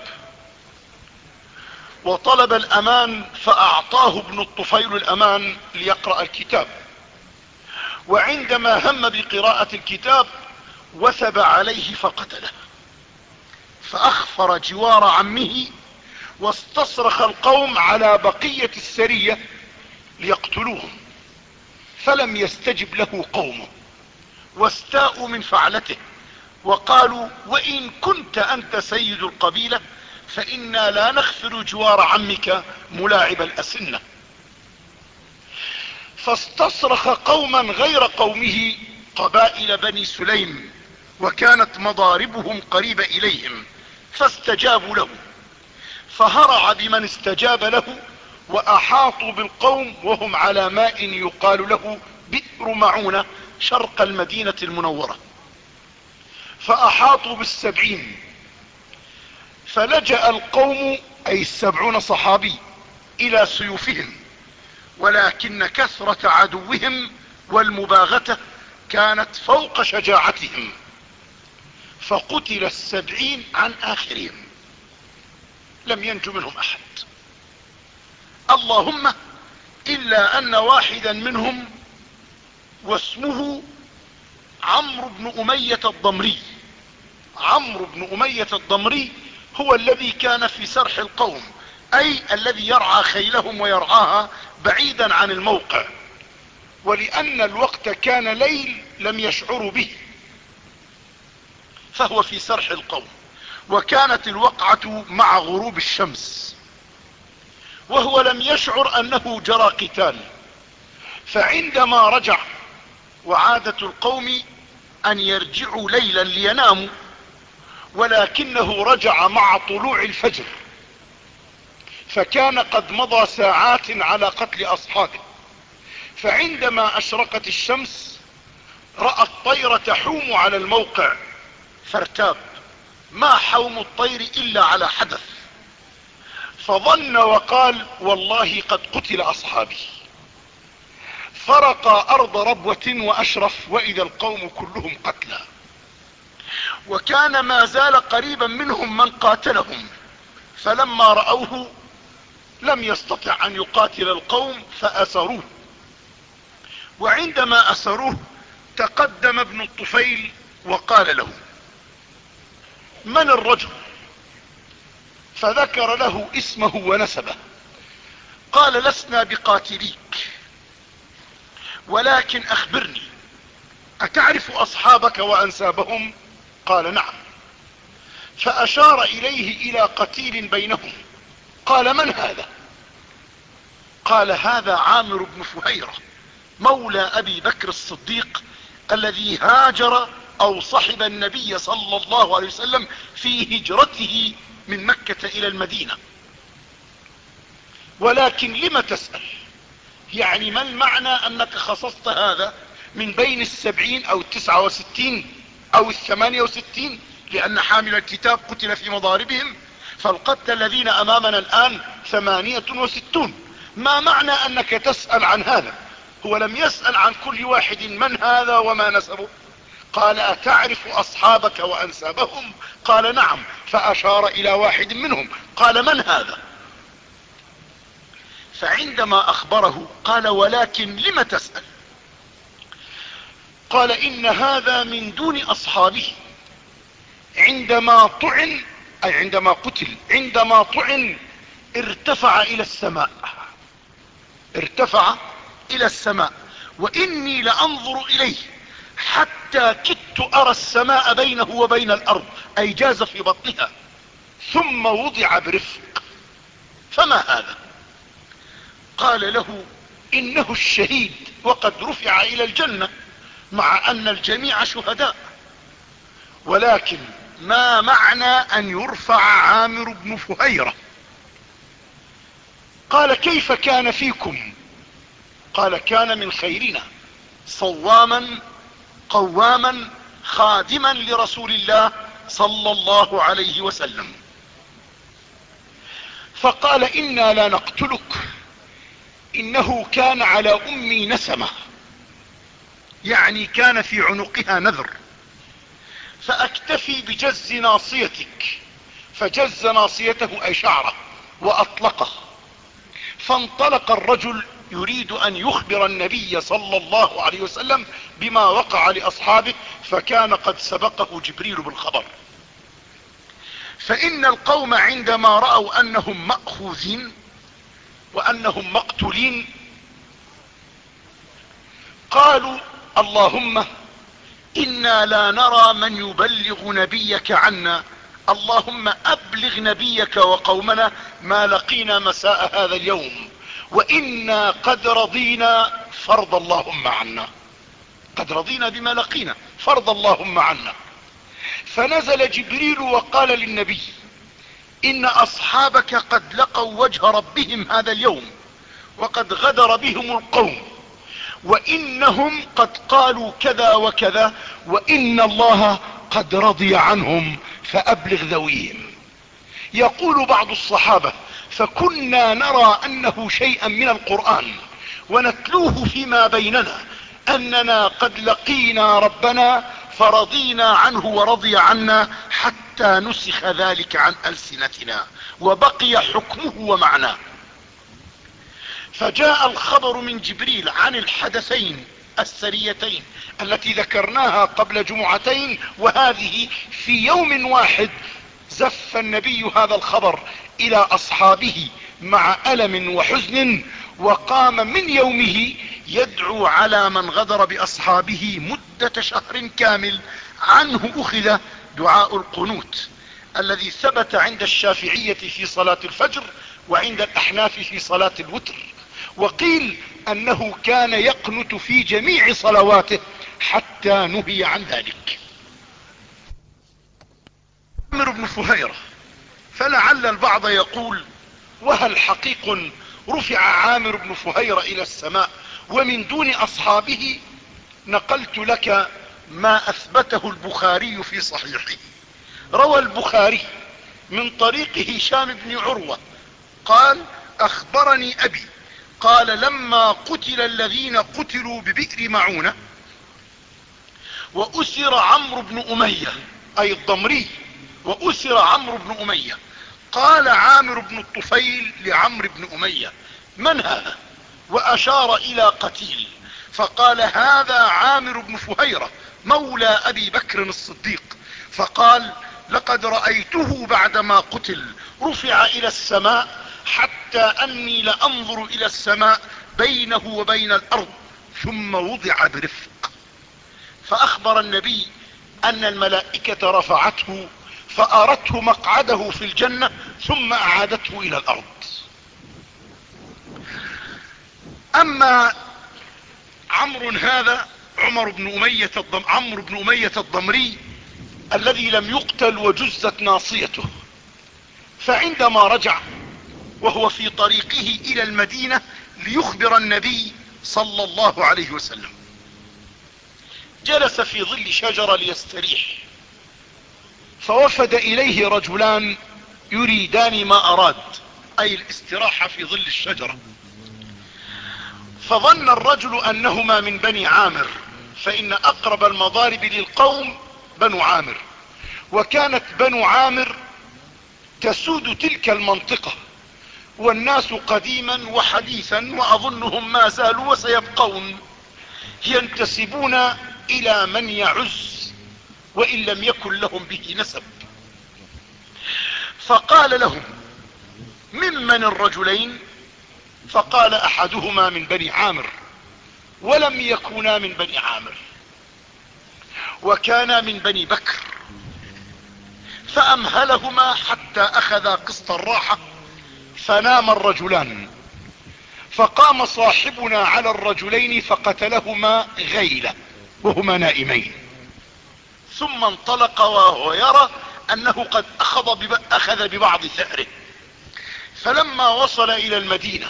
S1: وطلب الامان فاعطاه ابن الطفيل الامان ليقرأ الكتاب وعندما هم بقراءة الكتاب وثب عليه فقتله فاخفر جوار عمه واستصرخ القوم على بقية السرية ليقتلوهم فلم يستجب له قومه واستاءوا من فعلته وقالوا وان كنت انت سيد القبيلة فانا لا نغفر جوار عمك ملاعب الاسنة فاستصرخ قوما غير قومه قبائل بني سليم وكانت مضاربهم قريبة اليهم فاستجابوا له فهرع بمن استجاب له واحاطوا بالقوم وهم على ماء يقال له بئر معونة شرق المدينة المنورة فاحاطوا بالسبعين فلجأ القوم اي السبعون صحابي الى سيوفهم ولكن كثرة عدوهم والمباغتة كانت فوق شجاعتهم فقتل السبعين عن اخرهم لم ينج منهم احد اللهم الا ان واحدا منهم واسمه عمرو بن امية الضمري عمرو بن أمية الضمري هو الذي كان في سرح القوم اي الذي يرعى خيلهم ويرعاها بعيدا عن الموقع ولان الوقت كان ليل لم يشعروا به فهو في سرح القوم وكانت الوقعة مع غروب الشمس وهو لم يشعر انه جرى قتال فعندما رجع وعادة القوم ان يرجعوا ليلا ليناموا ولكنه رجع مع طلوع الفجر فكان قد مضى ساعات على قتل اصحابه فعندما اشرقت الشمس رأى الطير تحوم على الموقع فارتاب ما حوم الطير الا على حدث فظن وقال والله قد قتل اصحابي فرق ارض ربوة واشرف واذا القوم كلهم قتلى وكان ما زال قريبا منهم من قاتلهم فلما رأوه لم يستطع ان يقاتل القوم فاسروه وعندما اسروه تقدم ابن الطفيل وقال له من الرجل فذكر له اسمه ونسبه قال لسنا بقاتليك ولكن اخبرني اتعرف اصحابك وانسابهم قال نعم فاشار اليه الى قتيل بينهم قال من هذا قال هذا عامر بن فهيرة مولى ابي بكر الصديق الذي هاجر او صحب النبي صلى الله عليه وسلم في هجرته من مكة الى المدينة ولكن لم تسأل يعني ما المعنى انك خصصت هذا من بين السبعين او التسعة وستين او الثمانية وستين لان حامل الكتاب قتل في مضاربهم فالقتل الذين امامنا الان ثمانية وستون ما معنى انك تسأل عن هذا هو لم يسأل عن كل واحد من هذا وما نسبه قال اتعرف اصحابك وانسابهم قال نعم فاشار الى واحد منهم قال من هذا فعندما اخبره قال ولكن لم تسأل قال ان هذا من دون اصحابه عندما طعن اي عندما قتل عندما طعن ارتفع الى السماء ارتفع الى السماء واني لانظر اليه حتى كدت ارى السماء بينه وبين الارض اي جاز في بطنها ثم وضع برفق فما هذا قال له انه الشهيد وقد رفع الى الجنة مع ان الجميع شهداء ولكن ما معنى ان يرفع عامر بن فهيرة قال كيف كان فيكم قال كان من خيرنا صواما قواما خادما لرسول الله صلى الله عليه وسلم فقال انا لا نقتلك انه كان على امي نسمه يعني كان في عنقها نذر فاكتفي بجز ناصيتك فجز ناصيته اي شعره واطلقه فانطلق الرجل يريد ان يخبر النبي صلى الله عليه وسلم بما وقع لاصحابه فكان قد سبقه جبريل بالخبر فان القوم عندما رأوا انهم مأخوذين وانهم مقتولين قالوا اللهم انا لا نرى من يبلغ نبيك عنا اللهم ابلغ نبيك وقومنا ما لقينا مساء هذا اليوم وانا قد رضينا فرض اللهم عنا قد رضينا بما لقينا فرض اللهم عنا فنزل جبريل وقال للنبي ان اصحابك قد لقوا وجه ربهم هذا اليوم وقد غدر بهم القوم وانهم قد قالوا كذا وكذا وان الله قد رضي عنهم فابلغ ذويهم يقول بعض الصحابة فكنا نرى انه شيئا من القرآن ونتلوه فيما بيننا اننا قد لقينا ربنا فرضينا عنه ورضي عنا حتى نسخ ذلك عن ألسنتنا وبقي حكمه ومعناه فجاء الخبر من جبريل عن الحدثين السريتين التي ذكرناها قبل جمعتين وهذه في يوم واحد زف النبي هذا الخبر الى اصحابه مع الم وحزن وقام من يومه يدعو على من غدر باصحابه مدة شهر كامل عنه اخذ دعاء القنوت الذي ثبت عند الشافعية في صلاة الفجر وعند الاحناف في صلاة الوتر وقيل انه كان يقنت في جميع صلواته حتى نهي عن ذلك عمر بن فهيرة فلعل البعض يقول وهل حقيق رفع عامر بن فهيرة الى السماء ومن دون اصحابه نقلت لك ما اثبته البخاري في صحيحه روى البخاري من طريق هشام بن عروة قال اخبرني ابي قال لما قتل الذين قتلوا ببئر معونة واسر عمرو بن امية اي الضمري واسر عمرو بن امية قال عامر بن الطفيل لعمرو بن امية من هذا واشار الى قتيل فقال هذا عامر بن فهيرة مولى ابي بكر الصديق فقال لقد رأيته بعدما قتل رفع الى السماء حتى اني لانظر الى السماء بينه وبين الارض ثم وضع برفق فاخبر النبي ان الملائكة رفعته فارته مقعده في الجنة ثم اعادته الى الارض اما عمرو هذا عمر بن امية الضم عمرو بن امية الضمري الذي لم يقتل وجزت ناصيته فعندما رجع وهو في طريقه الى المدينة ليخبر النبي صلى الله عليه وسلم جلس في ظل شجرة ليستريح فوفد اليه رجلان يريدان ما اراد اي الاستراحة في ظل الشجرة فظن الرجل انهما من بني عامر فان اقرب المضارب للقوم بنو عامر وكانت بنو عامر تسود تلك المنطقة والناس قديما وحديثا واظنهم ما زالوا وسيبقون ينتسبون الى من يعز وان لم يكن لهم به نسب فقال لهم ممن الرجلين فقال احدهما من بني عامر ولم يكونا من بني عامر وكانا من بني بكر فامهلهما حتى اخذا قسط الراحة فنام الرجلان فقام صاحبنا على الرجلين فقتلهما غيلة وهما نائمين ثم انطلق وهو يرى انه قد اخذ, بب... أخذ ببعض ثأره فلما وصل الى المدينة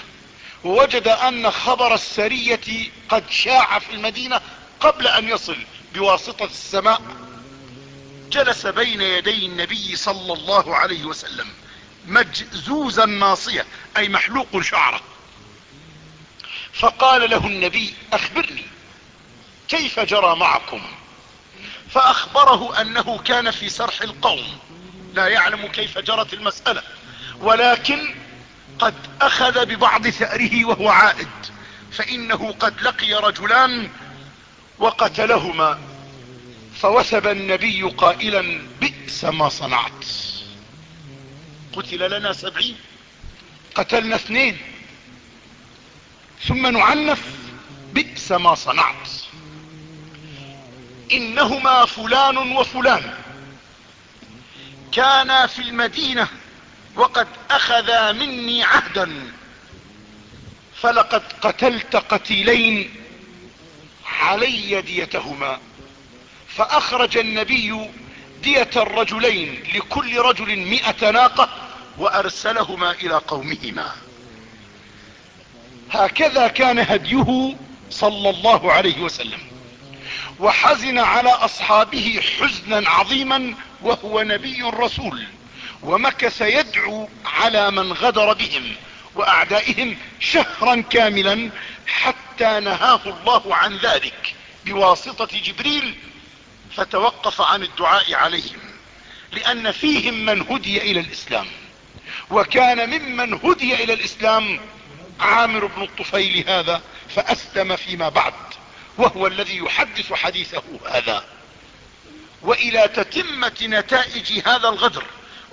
S1: وجد ان خبر السرية قد شاع في المدينة قبل ان يصل بواسطة السماء جلس بين يدي النبي صلى الله عليه وسلم مجزوزا ناصية اي محلوق شعره فقال له النبي اخبرني كيف جرى معكم فاخبره انه كان في سرح القوم لا يعلم كيف جرت المسألة ولكن قد اخذ ببعض ثأره وهو عائد فانه قد لقي رجلان وقتلهما فوثب النبي قائلا بئس ما صنعت قتل لنا سبعين قتلنا اثنين ثم نعنف بئس ما صنعت انهما فلان وفلان كانا في المدينة وقد اخذا مني عهدا فلقد قتلت قتيلين علي ديتهما فاخرج النبي دية الرجلين لكل رجل م ناقة وارسلهما الى قومهما هكذا كان هديه صلى الله عليه وسلم وحزن على اصحابه حزنا عظيما وهو نبي الرسول ومكث يدعو على من غدر بهم واعدائهم شهرا كاملا حتى نهاه الله عن ذلك بواسطة جبريل فتوقف عن الدعاء عليهم لان فيهم من هدي الى الاسلام وكان ممن هدي الى الاسلام عامر بن الطفيل هذا فاسلم فيما بعد وهو الذي يحدث حديثه هذا والى تتمة نتائج هذا الغدر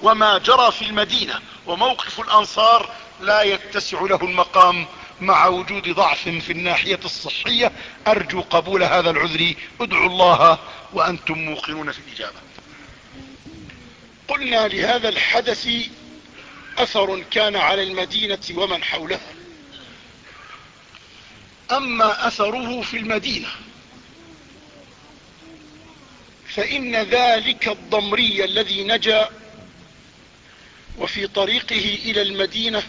S1: وما جرى في المدينة وموقف الانصار لا يتسع له المقام مع وجود ضعف في الناحية الصحية ارجو قبول هذا العذر ادعوا الله وانتم موقنون في الاجابة قلنا لهذا الحدث اثر كان على المدينة ومن حولها اما اثره في المدينة فان ذلك الضمري الذي نجا وفي طريقه الى المدينة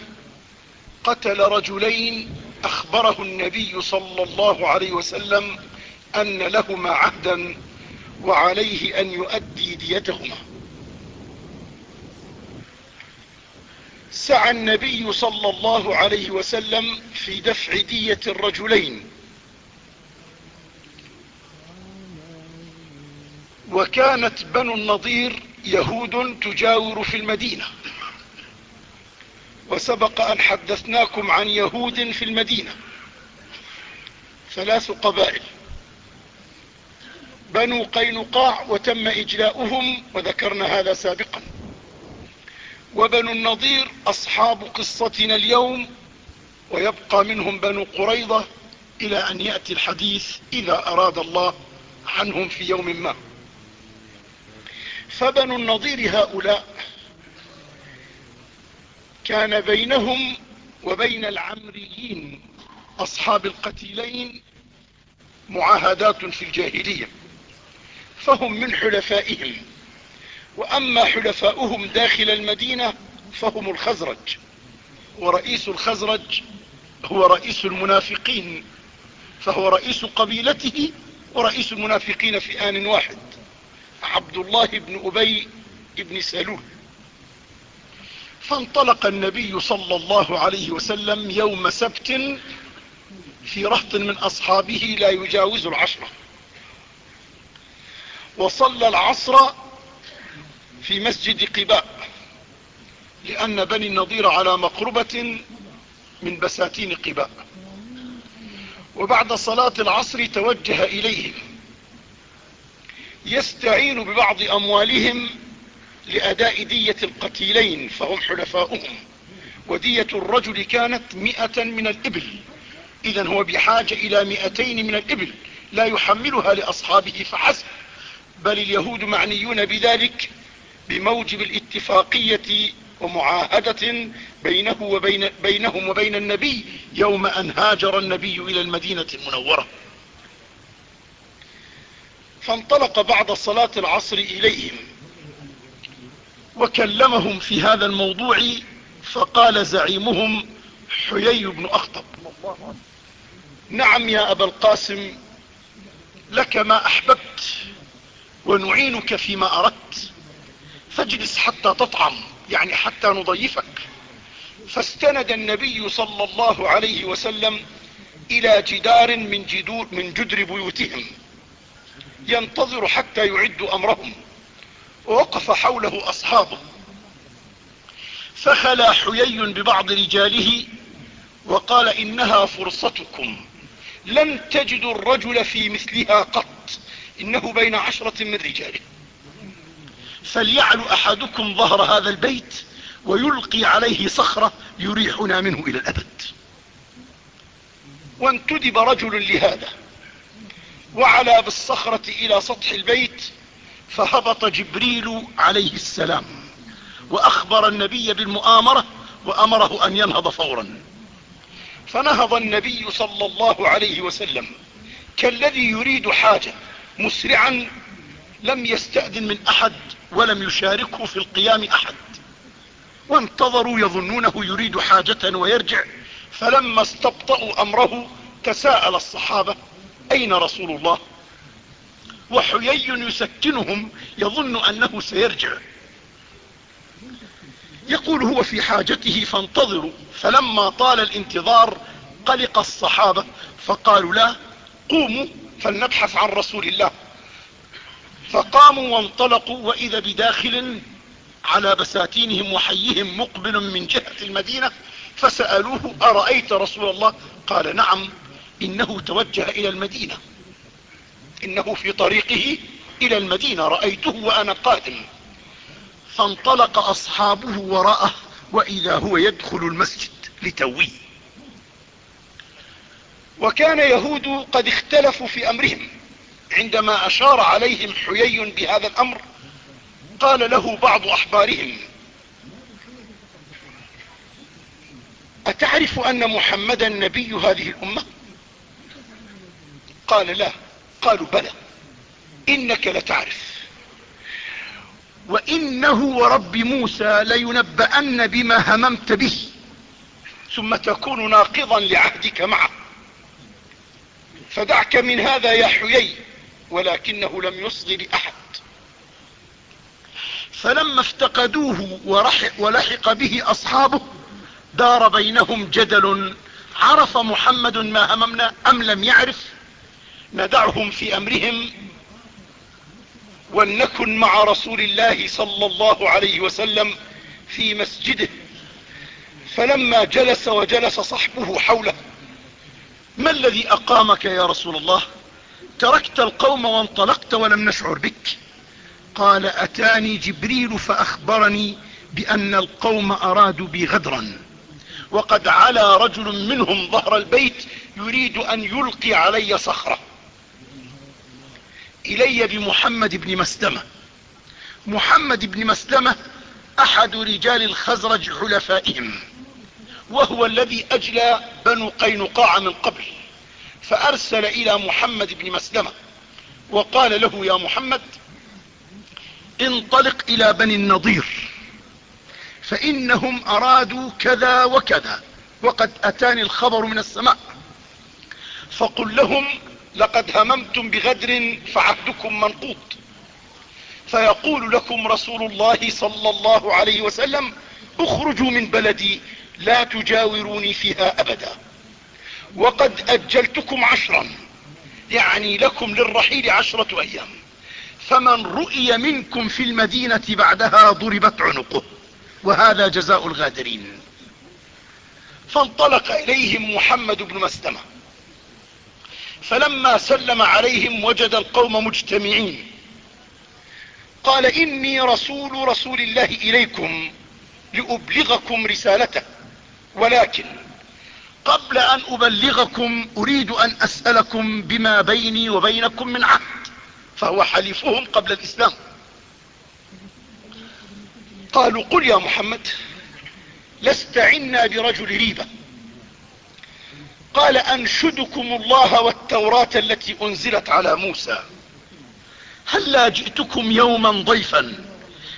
S1: قتل رجلين اخبره النبي صلى الله عليه وسلم ان لهما عهدا وعليه ان يؤدي ديتهما سعى النبي صلى الله عليه وسلم في دفع دية الرجلين وكانت بنو النضير يهود تجاور في المدينة وسبق ان حدثناكم عن يهود في المدينة ثلاث قبائل بنو قينقاع وتم اجلاؤهم وذكرنا هذا سابقا وبنو النضير أصحاب قصتنا اليوم ويبقى منهم بنو قريضة إلى أن يأتي الحديث إذا أراد الله عنهم في يوم ما فبنو النضير هؤلاء كان بينهم وبين العمريين أصحاب القتيلين معاهدات في الجاهلية فهم من حلفائهم وأما حلفاؤهم داخل المدينة فهم الخزرج ورئيس الخزرج هو رئيس المنافقين فهو رئيس قبيلته ورئيس المنافقين في آن واحد عبد الله بن أبي بن سلول فانطلق النبي صلى الله عليه وسلم يوم سبت في رهط من أصحابه لا يجاوز العشرة وصلى العصر في مسجد قباء لأن بني النضير على مقربة من بساتين قباء وبعد صلاة العصر توجه إليهم يستعين ببعض أموالهم لأداء دية القتيلين فهم حلفاؤهم ودية الرجل كانت مئة من الإبل إذا هو بحاجة إلى مئتين من الإبل لا يحملها لأصحابه فحسب بل اليهود معنيون بذلك بموجب الاتفاقية ومعاهدة بينه وبين بينهم وبين النبي يوم أن هاجر النبي إلى المدينة المنورة فانطلق بعد صلاة العصر إليهم وكلمهم في هذا الموضوع فقال زعيمهم حيي بن أخطب نعم يا أبا القاسم لك ما أحببت ونعينك فيما أردت فاجلس حتى تطعم يعني حتى نضيفك فاستند النبي صلى الله عليه وسلم الى جدار من, جدور من جدر بيوتهم ينتظر حتى يعد امرهم ووقف حوله اصحابه فخلا حيي ببعض رجاله وقال انها فرصتكم لم تجدوا الرجل في مثلها قط انه بين عشرة من رجاله فليعل احدكم ظهر هذا البيت ويلقي عليه صخرة يريحنا منه الى الابد وانتدب رجل لهذا وعلا بالصخرة الى سطح البيت فهبط جبريل عليه السلام واخبر النبي بالمؤامرة وامره ان ينهض فورا فنهض النبي صلى الله عليه وسلم كالذي يريد حاجة مسرعا لم يستأذن من احد ولم يشاركه في القيام احد وانتظروا يظنونه يريد حاجة ويرجع فلما استبطأوا امره تساءل الصحابة اين رسول الله وحيي يسكنهم يظن انه سيرجع يقول هو في حاجته فانتظروا فلما طال الانتظار قلق الصحابة فقالوا لا قوموا فلنبحث عن رسول الله فقاموا وانطلقوا واذا بداخل على بساتينهم وحيهم مقبل من جهة المدينة فسألوه أرأيت رسول الله قال نعم إنه توجه إلى المدينة إنه في طريقه إلى المدينة رأيته وأنا قادم فانطلق أصحابه وراءه وإذا هو يدخل المسجد لتويه وكان يهود قد اختلفوا في أمرهم عندما اشار عليهم حيي بهذا الامر قال له بعض احبارهم اتعرف ان محمدا نبي هذه الامة قال لا قالوا بلى انك لتعرف وانه ورب موسى لينبأن بما هممت به ثم تكون ناقضا لعهدك معه فدعك من هذا يا حيي ولكنه لم يصغ لأحد فلما افتقدوه ولحق به أصحابه دار بينهم جدل عرف محمد ما هممنا أم لم يعرف ندعهم في أمرهم ولنكن مع رسول الله صلى الله عليه وسلم في مسجده فلما جلس وجلس صحبه حوله ما الذي أقامك يا رسول الله تركت القوم وانطلقت ولم نشعر بك قال اتاني جبريل فاخبرني بان القوم ارادوا بي غدرا وقد علا رجل منهم ظهر البيت يريد ان يلقي علي صخرة الي بمحمد بن مسلمة محمد بن مسلمة احد رجال الخزرج حلفائهم وهو الذي اجلى بنو قينقاع من قبل فارسل الى محمد بن مسلمة وقال له يا محمد انطلق الى بني النضير فانهم ارادوا كذا وكذا وقد اتاني الخبر من السماء فقل لهم لقد هممتم بغدر فعهدكم منقوض فيقول لكم رسول الله صلى الله عليه وسلم اخرجوا من بلدي لا تجاوروني فيها ابدا وقد اجلتكم عشرا يعني لكم للرحيل عشرة ايام فمن رؤي منكم في المدينة بعدها ضربت عنقه وهذا جزاء الغادرين فانطلق اليهم محمد بن مسلمة فلما سلم عليهم وجد القوم مجتمعين قال اني رسول رسول الله اليكم لابلغكم رسالته ولكن قبل أن أبلغكم أريد أن أسألكم بما بيني وبينكم من عهد فهو حليفهم قبل الإسلام قالوا قل يا محمد لست عنا برجل ريبة قال أنشدكم الله والتوراة التي أنزلت على موسى هلا هل جئتكم يوما ضيفا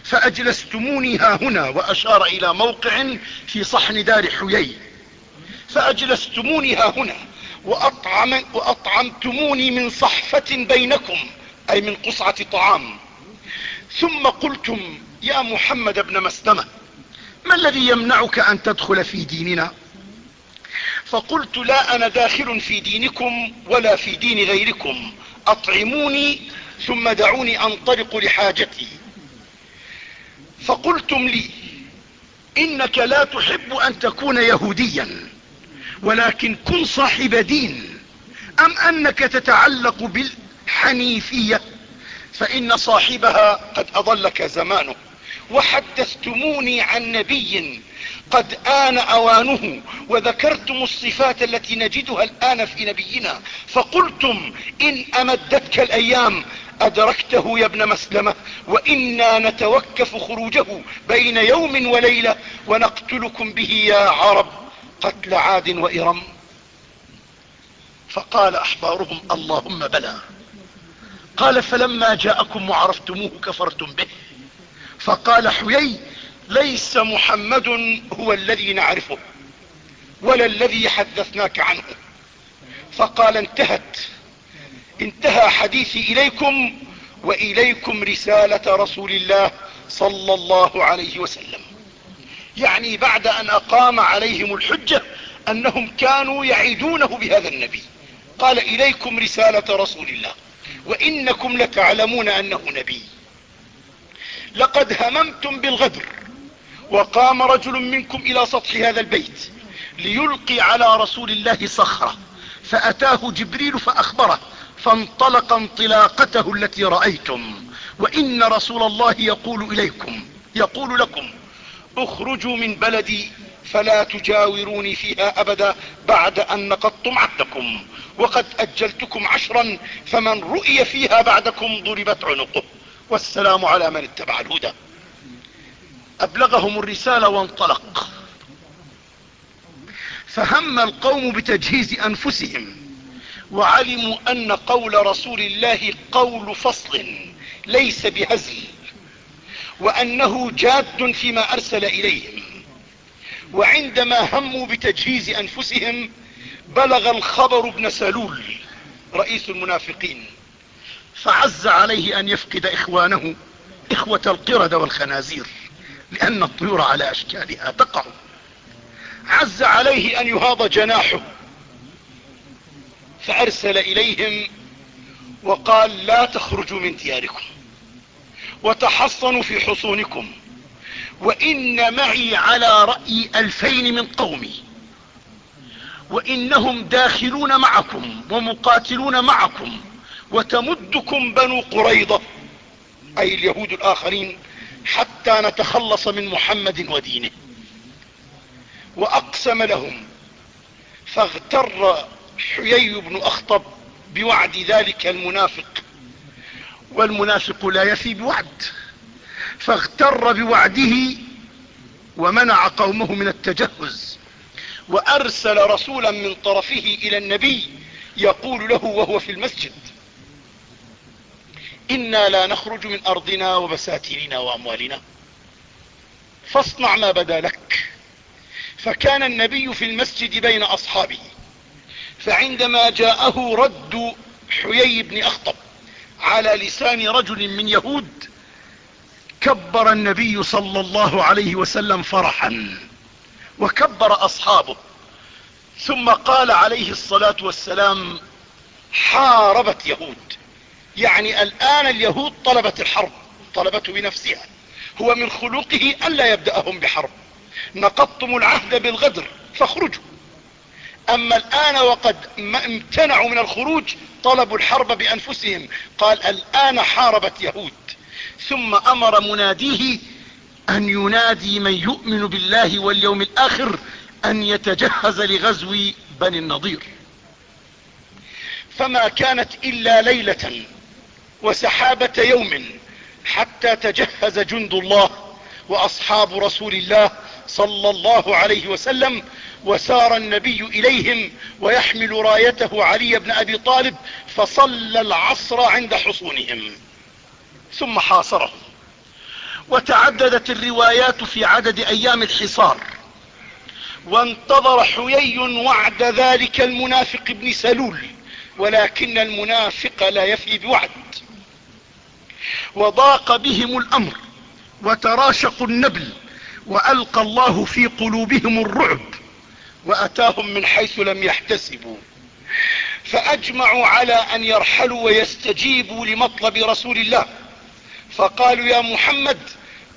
S1: فأجلستموني ها هنا وأشار إلى موقع في صحن دار حيي فاجلستموني ها هنا وأطعم واطعمتموني من صحفة بينكم اي من قصعة طعام ثم قلتم يا محمد بن مسلمة ما الذي يمنعك ان تدخل في ديننا فقلت لا انا داخل في دينكم ولا في دين غيركم اطعموني ثم دعوني انطلق لحاجتي فقلتم لي انك لا تحب ان تكون يهوديا ولكن كن صاحب دين ام انك تتعلق بالحنيفية فان صاحبها قد اضلك زمانه وحدثتموني عن نبي قد آن اوانه وذكرتم الصفات التي نجدها الان في نبينا فقلتم ان امدتك الايام ادركته يا ابن مسلمة وانا نتوكف خروجه بين يوم وليلة ونقتلكم به يا عرب قتل عاد وإرم فقال أحبارهم اللهم بلى قال فلما جاءكم وعرفتموه كفرتم به فقال حيي ليس محمد هو الذي نعرفه ولا الذي حدثناك عنه فقال انتهت انتهى حديثي إليكم وإليكم رسالة رسول الله صلى الله عليه وسلم يعني بعد ان اقام عليهم الحجة انهم كانوا يعيدونه بهذا النبي قال اليكم رسالة رسول الله وانكم لتعلمون انه نبي لقد هممتم بالغدر وقام رجل منكم الى سطح هذا البيت ليلقي على رسول الله صخرة فاتاه جبريل فاخبره فانطلق انطلاقته التي رأيتم وان رسول الله يقول اليكم يقول لكم اخرجوا من بلدي فلا تجاوروني فيها ابدا بعد ان نقضتم عهدكم وقد اجلتكم عشرا فمن رؤي فيها بعدكم ضربت عنقه والسلام على من اتبع الهدى ابلغهم الرسالة وانطلق فهم القوم بتجهيز انفسهم وعلموا ان قول رسول الله قول فصل ليس بهزل وأنه جاد فيما أرسل إليهم وعندما هموا بتجهيز أنفسهم بلغ الخبر ابن سلول رئيس المنافقين فعز عليه أن يفقد إخوانه إخوة القرد والخنازير لأن الطيور على أشكالها تقع عز عليه أن يهاض جناحه فأرسل إليهم وقال لا تخرجوا من دياركم وتحصنوا في حصونكم وان معي على ي الفين من قومي وانهم داخلون معكم ومقاتلون معكم وتمدكم بنو قريضة اي اليهود الاخرين حتى نتخلص من محمد ودينه واقسم لهم فاغتر حيي بن اخطب بوعد ذلك المنافق والمنافق لا يفي بوعد فاغتر بوعده ومنع قومه من التجهز وارسل رسولا من طرفه الى النبي يقول له وهو في المسجد انا لا نخرج من ارضنا وبساتيننا واموالنا فاصنع ما بدا لك فكان النبي في المسجد بين اصحابه فعندما جاءه رد حيي بن اخطب على لسان رجل من يهود كبر النبي صلى الله عليه وسلم فرحا وكبر اصحابه ثم قال عليه الصلاة والسلام حاربت يهود يعني الان اليهود طلبت الحرب طلبته بنفسها هو من خلقه الا يبدأهم بحرب نقضتم العهد بالغدر فاخرجوا اما الان وقد امتنعوا من الخروج طلبوا الحرب بانفسهم قال الان حاربت يهود ثم امر مناديه ان ينادي من يؤمن بالله واليوم الاخر ان يتجهز لغزو بني النضير فما كانت الا ليلة وسحابة يوم حتى تجهز جند الله واصحاب رسول الله صلى الله عليه وسلم وسار النبي إليهم ويحمل رايته علي بن أبي طالب فصلى العصر عند حصونهم ثم حاصرهم وتعددت الروايات في عدد أيام الحصار وانتظر حيي وعد ذلك المنافق ابن سلول ولكن المنافق لا يفي بوعد وضاق بهم الأمر وتراشقوا النبل وألقى الله في قلوبهم الرعب واتاهم من حيث لم يحتسبوا فاجمعوا على ان يرحلوا ويستجيبوا لمطلب رسول الله فقالوا يا محمد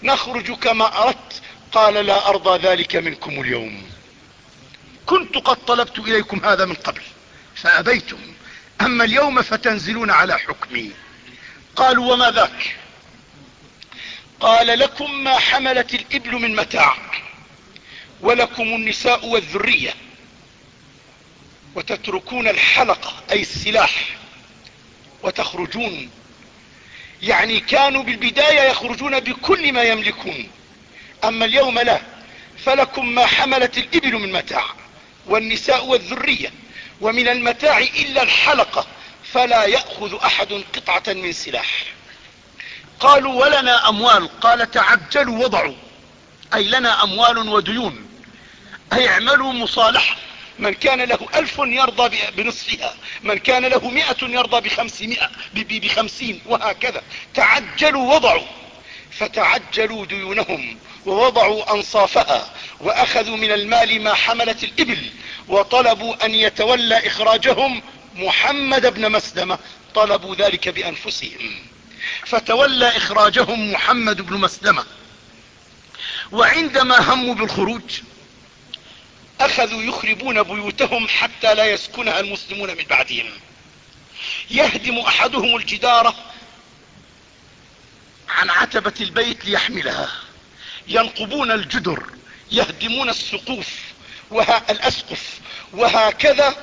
S1: نخرج كما اردت قال لا ارضى ذلك منكم اليوم كنت قد طلبت اليكم هذا من قبل فابيتم اما اليوم فتنزلون على حكمي قالوا وما ذاك قال لكم ما حملت الابل من متاع ولكم النساء والذرية وتتركون الحلقة اي السلاح وتخرجون يعني كانوا بالبداية يخرجون بكل ما يملكون اما اليوم لا فلكم ما حملت الابل من متاع والنساء والذرية ومن المتاع الا الحلقة فلا يأخذ احد قطعة من سلاح قالوا ولنا اموال قال تعجلوا وضعوا اي لنا اموال وديون هيعملوا مصالحة من كان له ألف يرضى بنصفها من كان له مئة يرضى بخمسمائة بخمسين وهكذا تعجلوا وضعوا فتعجلوا ديونهم ووضعوا أنصافها وأخذوا من المال ما حملت الإبل وطلبوا أن يتولى إخراجهم محمد بن مسلمة طلبوا ذلك بأنفسهم فتولى إخراجهم محمد بن مسلمة وعندما هموا بالخروج اخذوا يخربون بيوتهم حتى لا يسكنها المسلمون من بعدهم يهدم احدهم الجدارة عن عتبة البيت ليحملها ينقبون الجدر يهدمون السقوف وها الاسقف وهكذا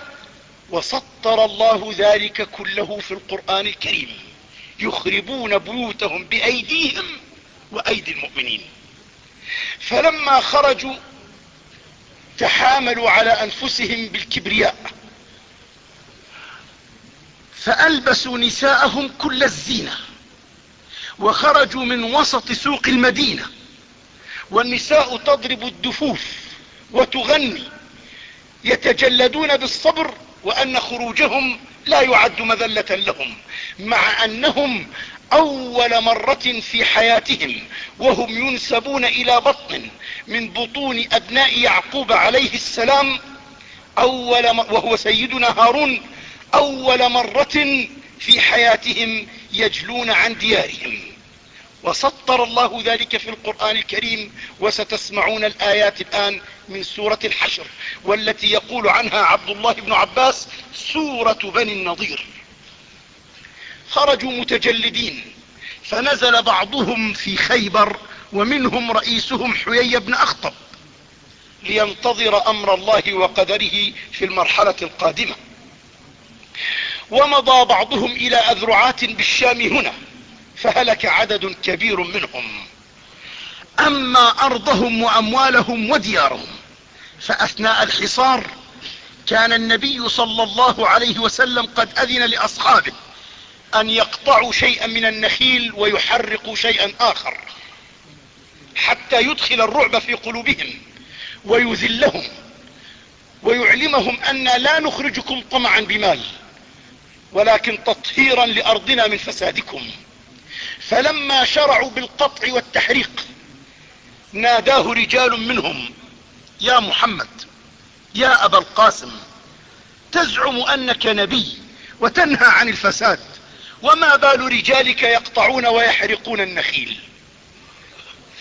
S1: وسطر الله ذلك كله في القرآن الكريم يخربون بيوتهم بأيديهم وأيدي المؤمنين فلما خرجوا تحاملوا على انفسهم بالكبرياء فالبسوا نساءهم كل الزينة وخرجوا من وسط سوق المدينة والنساء تضرب الدفوف وتغني يتجلدون بالصبر وان خروجهم لا يعد مذلة لهم مع انهم اول مرة في حياتهم وهم ينسبون الى بطن من بطون ابناء يعقوب عليه السلام أول م... وهو سيدنا هارون اول مرة في حياتهم يجلون عن ديارهم وسطر الله ذلك في القرآن الكريم وستسمعون الآيات الآن من سورة الحشر والتي يقول عنها عبد الله بن عباس سورة بني النضير خرجوا متجلدين فنزل بعضهم في خيبر ومنهم رئيسهم حيي بن اخطب لينتظر امر الله وقدره في المرحلة القادمة ومضى بعضهم الى اذرعات بالشام هنا فهلك عدد كبير منهم اما ارضهم واموالهم وديارهم فاثناء الحصار كان النبي صلى الله عليه وسلم قد اذن لاصحابه ان يقطعوا شيئا من النخيل ويحرقوا شيئا اخر حتى يدخل الرعب في قلوبهم ويذلهم ويعلمهم انا لا نخرجكم طمعا بمال ولكن تطهيرا لارضنا من فسادكم فلما شرعوا بالقطع والتحريق ناداه رجال منهم يا محمد يا ابا القاسم تزعم انك نبي وتنهى عن الفساد وما بال رجالك يقطعون ويحرقون النخيل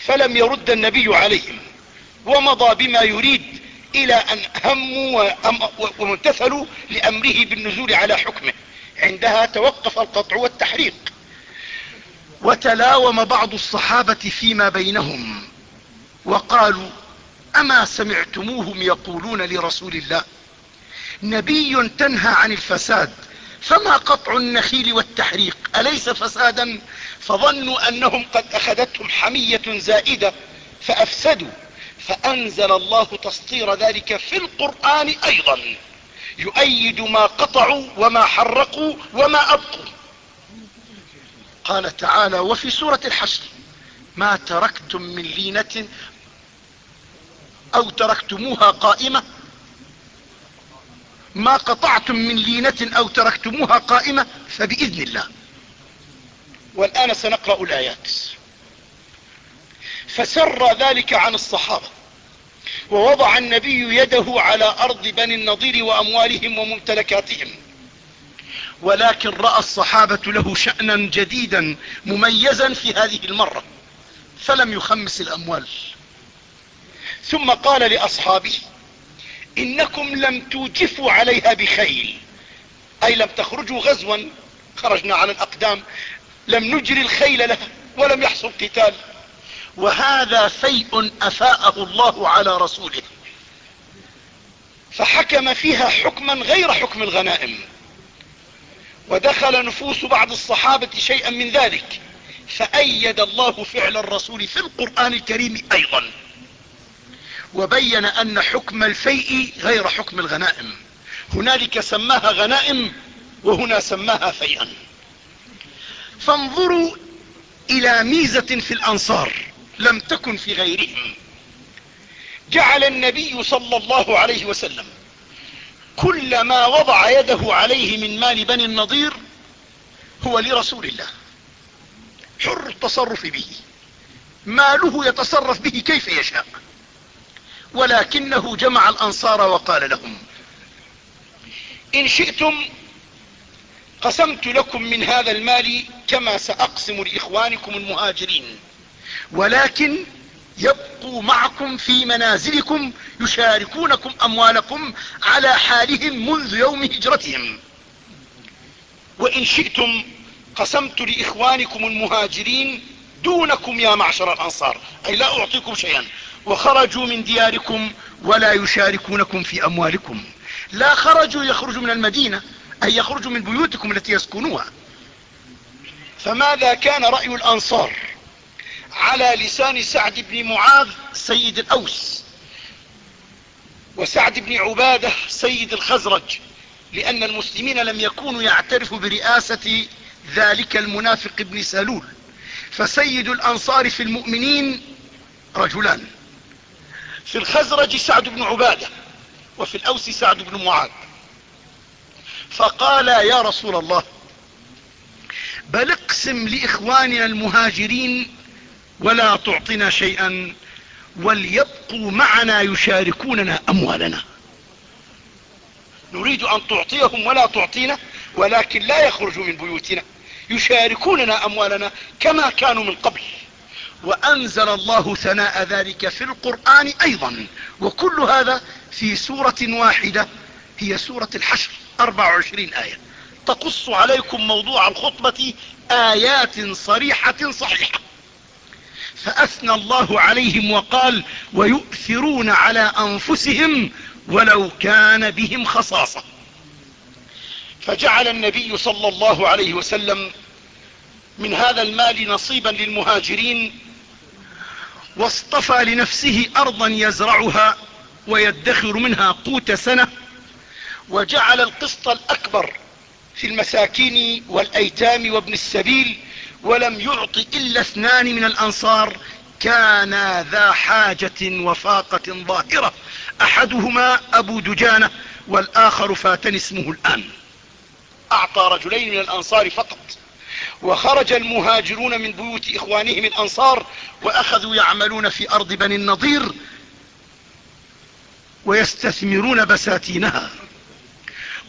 S1: فلم يرد النبي عليهم ومضى بما يريد الى ان هموا وامتثلوا لامره بالنزول على حكمه عندها توقف القطع والتحريق وتلاوم بعض الصحابة فيما بينهم وقالوا اما سمعتموهم يقولون لرسول الله نبي تنهى عن الفساد فما قطع النخيل والتحريق أليس فسادا فظنوا أنهم قد أخذتهم حمية زائدة فأفسدوا فأنزل الله تسطير ذلك في القرآن أيضا يؤيد ما قطعوا وما حرقوا وما أبقوا قال تعالى وفي سورة الحشر ما تركتم من لينة أو تركتموها قائمة ما قطعتم من لينة او تركتموها قائمة فباذن الله والان سنقرأ الايات فسر ذلك عن الصحابة ووضع النبي يده على ارض بني النضير واموالهم وممتلكاتهم ولكن رأى الصحابة له شأنا جديدا مميزا في هذه المرة فلم يخمس الاموال ثم قال لاصحابه انكم لم توجفوا عليها بخيل اي لم تخرجوا غزوا خرجنا على الاقدام لم نجري الخيل لها ولم يحصل قتال وهذا شيء افاءه الله على رسوله فحكم فيها حكما غير حكم الغنائم ودخل نفوس بعض الصحابة شيئا من ذلك فأيد الله فعل الرسول في القرآن الكريم أيضا وبين ان حكم الفيء غير حكم الغنائم هنالك سماها غنائم وهنا سماها فيئا فانظروا الى ميزة في الانصار لم تكن في غيرهم جعل النبي صلى الله عليه وسلم كل ما وضع يده عليه من مال بني النضير هو لرسول الله حر التصرف به ماله يتصرف به كيف يشاء ولكنه جمع الأنصار وقال لهم إن شئتم قسمت لكم من هذا المال كما سأقسم لإخوانكم المهاجرين ولكن يبقوا معكم في منازلكم يشاركونكم أموالكم على حالهم منذ يوم هجرتهم وإن شئتم قسمت لإخوانكم المهاجرين دونكم يا معشر الأنصار أي لا أعطيكم شيئا وخرجوا من دياركم ولا يشاركونكم في أموالكم لا خرجوا يخرجوا من المدينة أي يخرجوا من بيوتكم التي يسكنوها فماذا كان رأي الأنصار على لسان سعد بن معاذ سيد الأوس وسعد بن عبادة سيد الخزرج لأن المسلمين لم يكونوا يعترفوا برئاسة ذلك المنافق ابن سلول فسيد الأنصار في المؤمنين رجلان في الخزرج سعد بن عبادة وفي الأوس سعد بن معاذ فقال يا رسول الله بل اقسم لإخواننا المهاجرين ولا تعطنا شيئا وليبقوا معنا يشاركوننا أموالنا نريد أن تعطيهم ولا تعطينا ولكن لا يخرجوا من بيوتنا يشاركوننا أموالنا كما كانوا من قبل وانزل الله ثناء ذلك في القرآن ايضا وكل هذا في سورة واحدة هي سورة الحشر 24 آية تقص عليكم موضوع الخطبة آيات صريحة صحيحة فأثنى الله عليهم وقال ويؤثرون على أنفسهم ولو كان بهم خصاصة فجعل النبي صلى الله عليه وسلم من هذا المال نصيبا للمهاجرين واصطفى لنفسه ارضا يزرعها ويدخر منها قوت سنة وجعل القسط الاكبر في المساكين والايتام وابن السبيل ولم يعط الا اثنان من الانصار كانا ذا حاجة وفاقة ظاهرة احدهما ابو دجانة والاخر فاتن اسمه الان اعطى رجلين من الانصار فقط وخرج المهاجرون من بيوت اخوانهم الانصار واخذوا يعملون في ارض بني النضير ويستثمرون بساتينها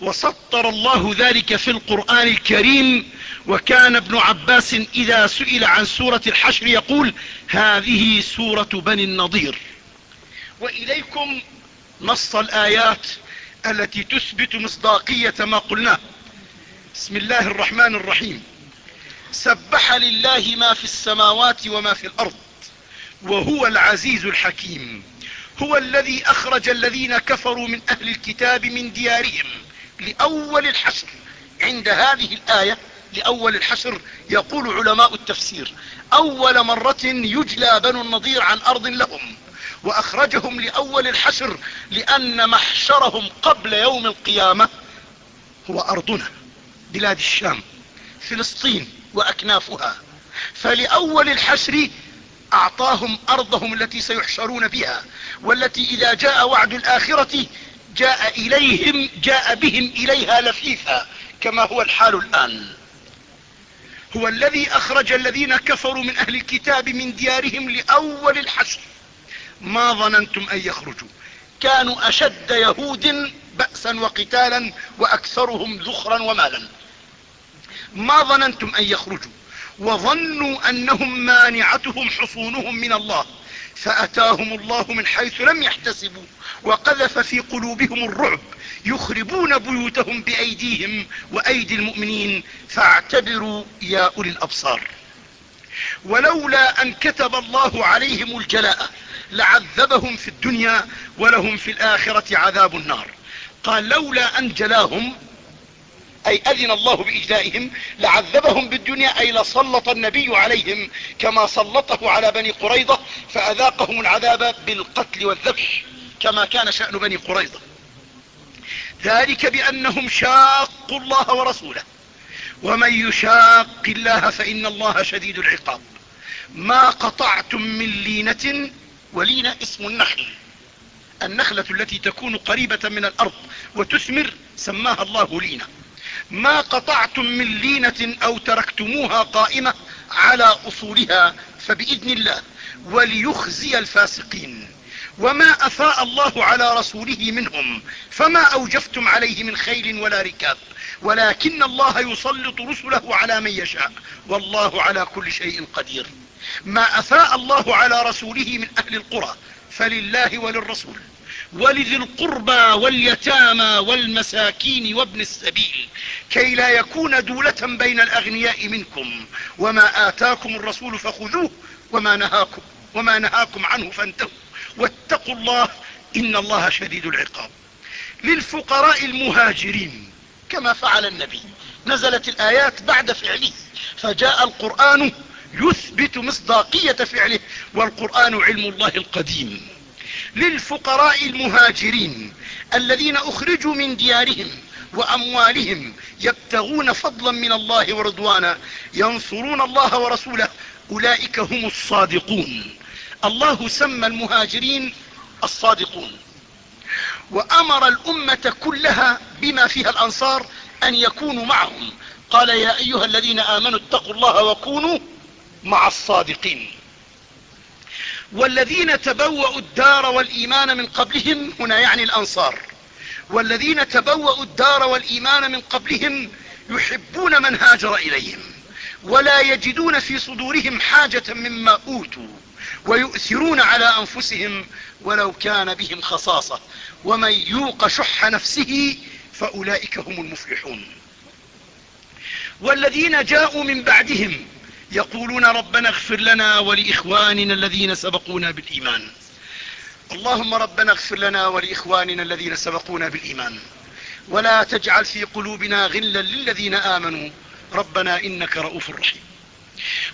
S1: وسطر الله ذلك في القرآن الكريم وكان ابن عباس اذا سئل عن سورة الحشر يقول هذه سورة بني النضير واليكم نص الايات التي تثبت مصداقية ما قلناه بسم الله الرحمن الرحيم سبح لله ما في السماوات وما في الارض وهو العزيز الحكيم هو الذي اخرج الذين كفروا من اهل الكتاب من ديارهم لاول الحشر عند هذه الاية لاول الحشر يقول علماء التفسير اول مرة يجلى بنو النضير عن ارض لهم واخرجهم لاول الحشر لان محشرهم قبل يوم القيامة هو ارضنا بلاد الشام فلسطين وأكنافها فلأول الحشر أعطاهم أرضهم التي سيحشرون بها والتي إذا جاء وعد الآخرة جاء إليهم جاء بهم إليها لفيفا كما هو الحال الآن هو الذي أخرج الذين كفروا من أهل الكتاب من ديارهم لأول الحشر ما ظننتم أن يخرجوا كانوا أشد يهود بأسا وقتالا وأكثرهم ذخرا ومالا ما ظننتم أن يخرجوا وظنوا أنهم مانعتهم حصونهم من الله فأتاهم الله من حيث لم يحتسبوا وقذف في قلوبهم الرعب يخربون بيوتهم بأيديهم وأيدي المؤمنين فاعتبروا يا اولي الأبصار ولولا أن كتب الله عليهم الجلاء لعذبهم في الدنيا ولهم في الآخرة عذاب النار قال لولا أن جلاهم أي أذن الله بإجلائهم لعذبهم بالدنيا أي لسلط النبي عليهم كما سلطه على بني ة فأذاقهم العذاب بالقتل والذبح كما كان شأن بني ة ذلك بأنهم شاقوا الله ورسوله ومن يشاق الله فإن الله شديد العقاب ما قطعتم من لينة ة اسم النخل النخلة التي تكون قريبة من الأرض وتثمر سماها الله ن ما قطعتم من لينة او تركتموها قائمة على اصولها فباذن الله وليخزي الفاسقين وما افاء الله على رسوله منهم فما اوجفتم عليه من خيل ولا ركاب ولكن الله يسلط رسله على من يشاء والله على كل شيء قدير ما افاء الله على رسوله من اهل القرى فلله وللرسول ولذي القربى واليتامى والمساكين وابن السبيل كي لا يكون دولة بين الأغنياء منكم وما آتاكم الرسول فخذوه وما نهاكم, وما نهاكم عنه فانتهوا واتقوا الله إن الله شديد العقاب للفقراء المهاجرين كما فعل النبي نزلت الآيات بعد فعله فجاء القرآن يثبت مصداقية فعله والقرآن علم الله القديم للفقراء المهاجرين الذين اخرجوا من ديارهم واموالهم يبتغون فضلا من الله ورضوانا ينصرون الله ورسوله اولئك هم الصادقون الله سمى المهاجرين الصادقون وامر الامة كلها بما فيها الانصار ان يكونوا معهم قال يا ايها الذين امنوا اتقوا الله وكونوا مع الصادقين والذين تبوأوا الدار والإيمان من قبلهم هنا يعني الأنصار والذين تبوأوا الدار والإيمان من قبلهم يحبون من هاجر إليهم ولا يجدون في صدورهم حاجة مما أوتوا ويؤثرون على أنفسهم ولو كان بهم خصاصة ومن يوق شح نفسه فأولئك هم المفلحون والذين جاءوا من بعدهم يقولون ربنا اغفر لنا ولإخواننا الذين سبقونا بالإيمان اللهم ربنا اغفر لنا ولإخواننا الذين سبقونا بالإيمان ولا تجعل في قلوبنا غلا للذين آمنوا ربنا إنك رؤوف رحيم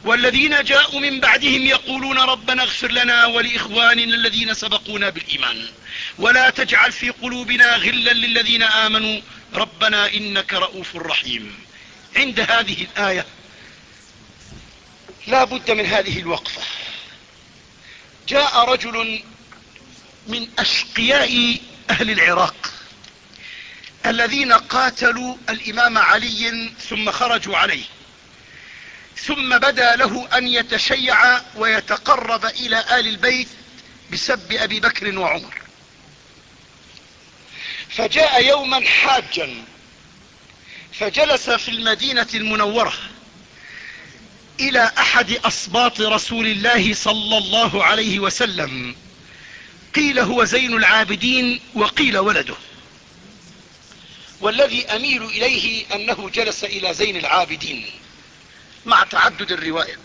S1: والذين جاءوا من بعدهم يقولون ربنا اغفر لنا ولإخواننا الذين سبقونا بالإيمان ولا تجعل في قلوبنا غلا للذين آمنوا ربنا إنك رؤوف رحيم عند هذه الآية لا بد من هذه الوقفة جاء رجل من أشقياء أهل العراق الذين قاتلوا الإمام علي ثم خرجوا عليه ثم بدا له أن يتشيع ويتقرب إلى آل البيت بسب أبي بكر وعمر فجاء يوما حاجا فجلس في المدينة المنورة الى احد اصباط رسول الله صلى الله عليه وسلم قيل هو زين العابدين وقيل ولده والذي اميل اليه انه جلس الى زين العابدين مع تعدد الرواية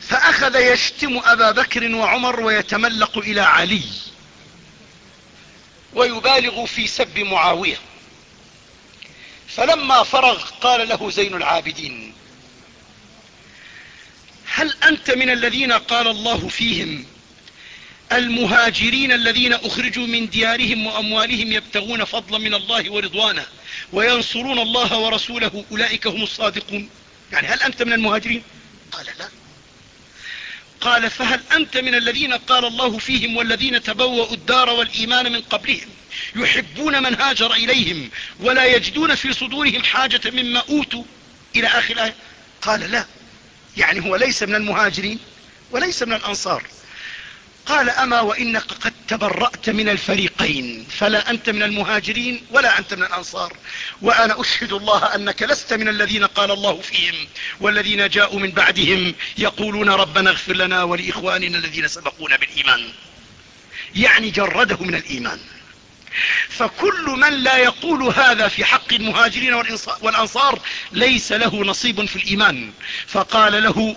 S1: فاخذ يشتم ابا بكر وعمر ويتملق الى علي ويبالغ في سب معاوية فلما فرغ قال له زين العابدين هل أنت من الذين قال الله فيهم المهاجرين الذين أخرجوا من ديارهم وأموالهم يبتغون فضلا من الله ورضوانه وينصرون الله ورسوله أولئك هم الصادقون يعني هل أنت من المهاجرين قال لا قال فهل أنت من الذين قال الله فيهم والذين تبوأوا الدار والإيمان من قبلهم يحبون من هاجر إليهم ولا يجدون في صدورهم حاجة مما أوتوا إلى آخر الآية قال لا يعني هو ليس من المهاجرين وليس من الأنصار قال أما وإنك قد تبرأت من الفريقين فلا أنت من المهاجرين ولا أنت من الأنصار وأنا أشهد الله أنك لست من الذين قال الله فيهم والذين جاءوا من بعدهم يقولون ربنا اغفر لنا ولإخواننا الذين سبقونا بالإيمان يعني جرده من الإيمان فكل من لا يقول هذا في حق المهاجرين والانصار ليس له نصيب في الايمان فقال له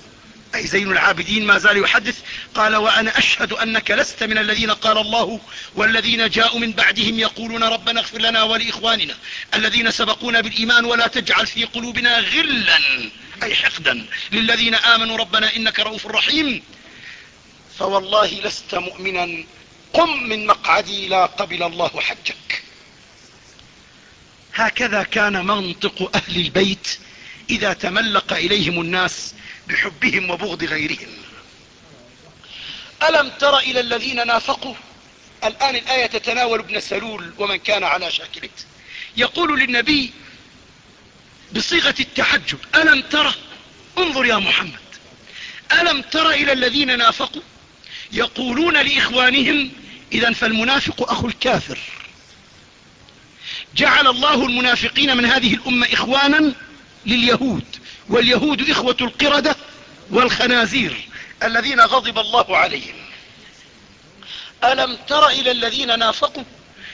S1: اي زين العابدين ما زال يحدث قال وانا اشهد انك لست من الذين قال الله والذين جاءوا من بعدهم يقولون ربنا اغفر لنا ولاخواننا الذين سبقونا بالايمان ولا تجعل في قلوبنا غلا اي حقدا للذين امنوا ربنا انك رؤوف رحيم فوالله لست مؤمنا قم من مقعدي لا قبل الله حجك هكذا كان منطق اهل البيت اذا تملق اليهم الناس بحبهم وبغض غيرهم الم تر الى الذين نافقوا الان الاية تتناول ابن سلول ومن كان على شاكلته يقول للنبي بصيغة التحجب الم تر انظر يا محمد الم تر الى الذين نافقوا يقولون لإخوانهم إذا فالمنافق أخو الكافر جعل الله المنافقين من هذه الأمة إخوانا لليهود واليهود إخوة القردة والخنازير الذين غضب الله عليهم ألم تر إلى الذين نافقوا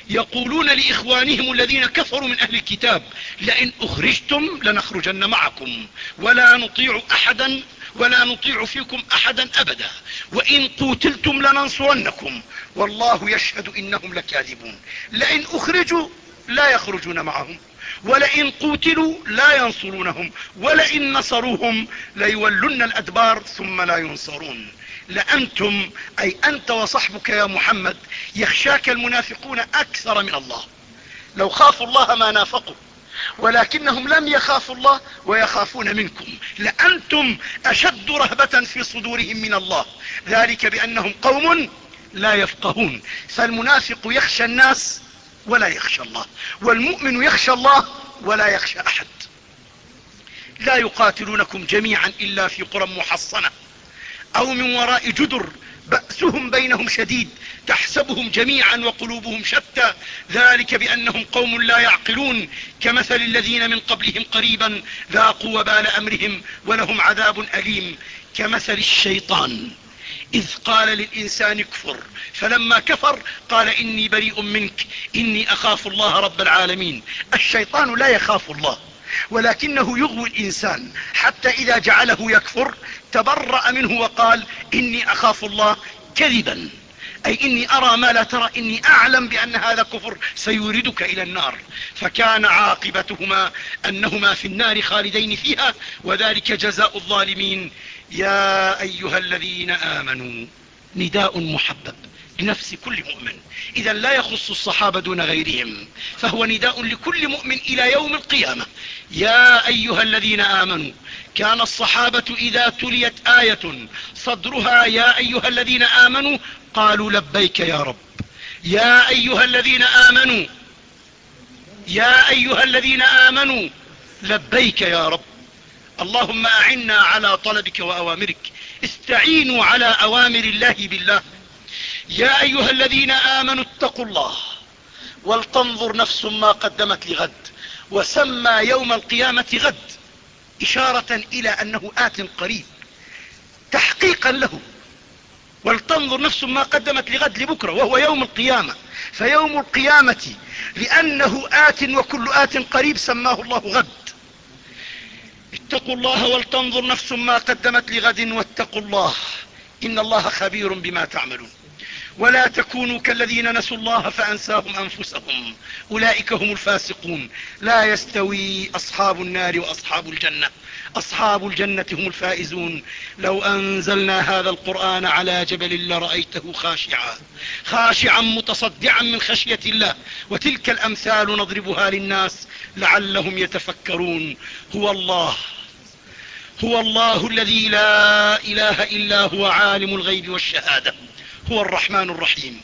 S1: يقولون لإخوانهم الذين كفروا من أهل الكتاب لئن أخرجتم لنخرجن معكم ولا نطيع أحدا ولا نطيع فيكم أحدا أبدا وان قوتلتم لننصرنكم والله يشهد انهم لكاذبون لئن اخرجوا لا يخرجون معهم ولئن قوتلوا لا ينصرونهم ولئن نصروهم ليولن الادبار ثم لا ينصرون لانتم اي انت وصحبك يا محمد يخشاك المنافقون اكثر من الله لو خافوا الله ما نافقوا ولكنهم لم يخافوا الله ويخافون منكم لانتم اشد رهبة في صدورهم من الله ذلك بانهم قوم لا يفقهون فالمنافق يخشى الناس ولا يخشى الله والمؤمن يخشى الله ولا يخشى احد لا يقاتلونكم جميعا الا في قرى محصنة أو من وراء جدر بأسهم بينهم شديد تحسبهم جميعا وقلوبهم شتى ذلك بأنهم قوم لا يعقلون كمثل الذين من قبلهم قريبا ذاقوا وبال أمرهم ولهم عذاب أليم كمثل الشيطان إذ قال للإنسان اكفر فلما كفر قال إني بريء منك إني أخاف الله رب العالمين الشيطان لا يخاف الله ولكنه يغوي الانسان حتى اذا جعله يكفر تبرأ منه وقال اني اخاف الله كذبا اي اني ارى ما لا ترى اني اعلم بان هذا كفر سيوردك الى النار فكان عاقبتهما انهما في النار خالدين فيها وذلك جزاء الظالمين يا ايها الذين امنوا نداء محبب بنفس كل مؤمن اذا لا يخص الصحابة دون غيرهم فهو نداء لكل مؤمن الى يوم القيامة يا ايها الذين امنوا كان الصحابة اذا تليت آية صدرها يا ايها الذين امنوا قالوا لبيك يا رب يا ايها الذين امنوا يا ايها الذين امنوا لبيك يا رب اللهم اعنا على طلبك واوامرك استعينوا على اوامر الله بالله يا ايها الذين امنوا اتقوا الله ولتنظر نفس ما قدمت لغد وسمى يوم القيامة غد اشارة الى انه ات قريب تحقيقا له ولتنظر نفس ما قدمت لغد لبكرة وهو يوم القيامة فيوم القيامة لانه ات وكل ات قريب سماه الله غد اتقوا الله ولتنظر نفس ما قدمت لغد واتقوا الله ان الله خبير بما تعملون ولا تكونوا كالذين نسوا الله فانساهم انفسهم اولئك هم الفاسقون لا يستوي اصحاب النار واصحاب الجنة اصحاب الجنة هم الفائزون لو انزلنا هذا القرآن على جبل لرأيته خاشعا خاشعا متصدعا من خشية الله وتلك الامثال نضربها للناس لعلهم يتفكرون هو الله هو الله الذي لا اله الا هو عالم الغيب والشهادة هو الرحمن الرحيم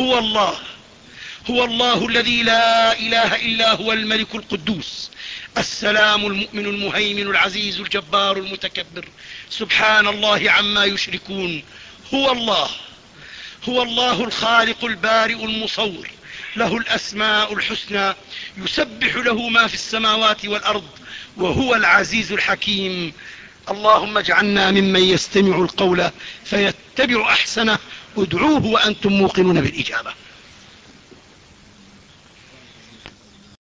S1: هو الله هو الله الذي لا إله إلا هو الملك القدوس السلام المؤمن المهيمن العزيز الجبار المتكبر سبحان الله عما يشركون هو الله هو الله الخالق البارئ المصور له الأسماء الحسنى يسبح له ما في السماوات والأرض وهو العزيز الحكيم اللهم اجعلنا ممن يستمع القول فيتبع أحسنه ادعوه وأنتم موقنون بالإجابة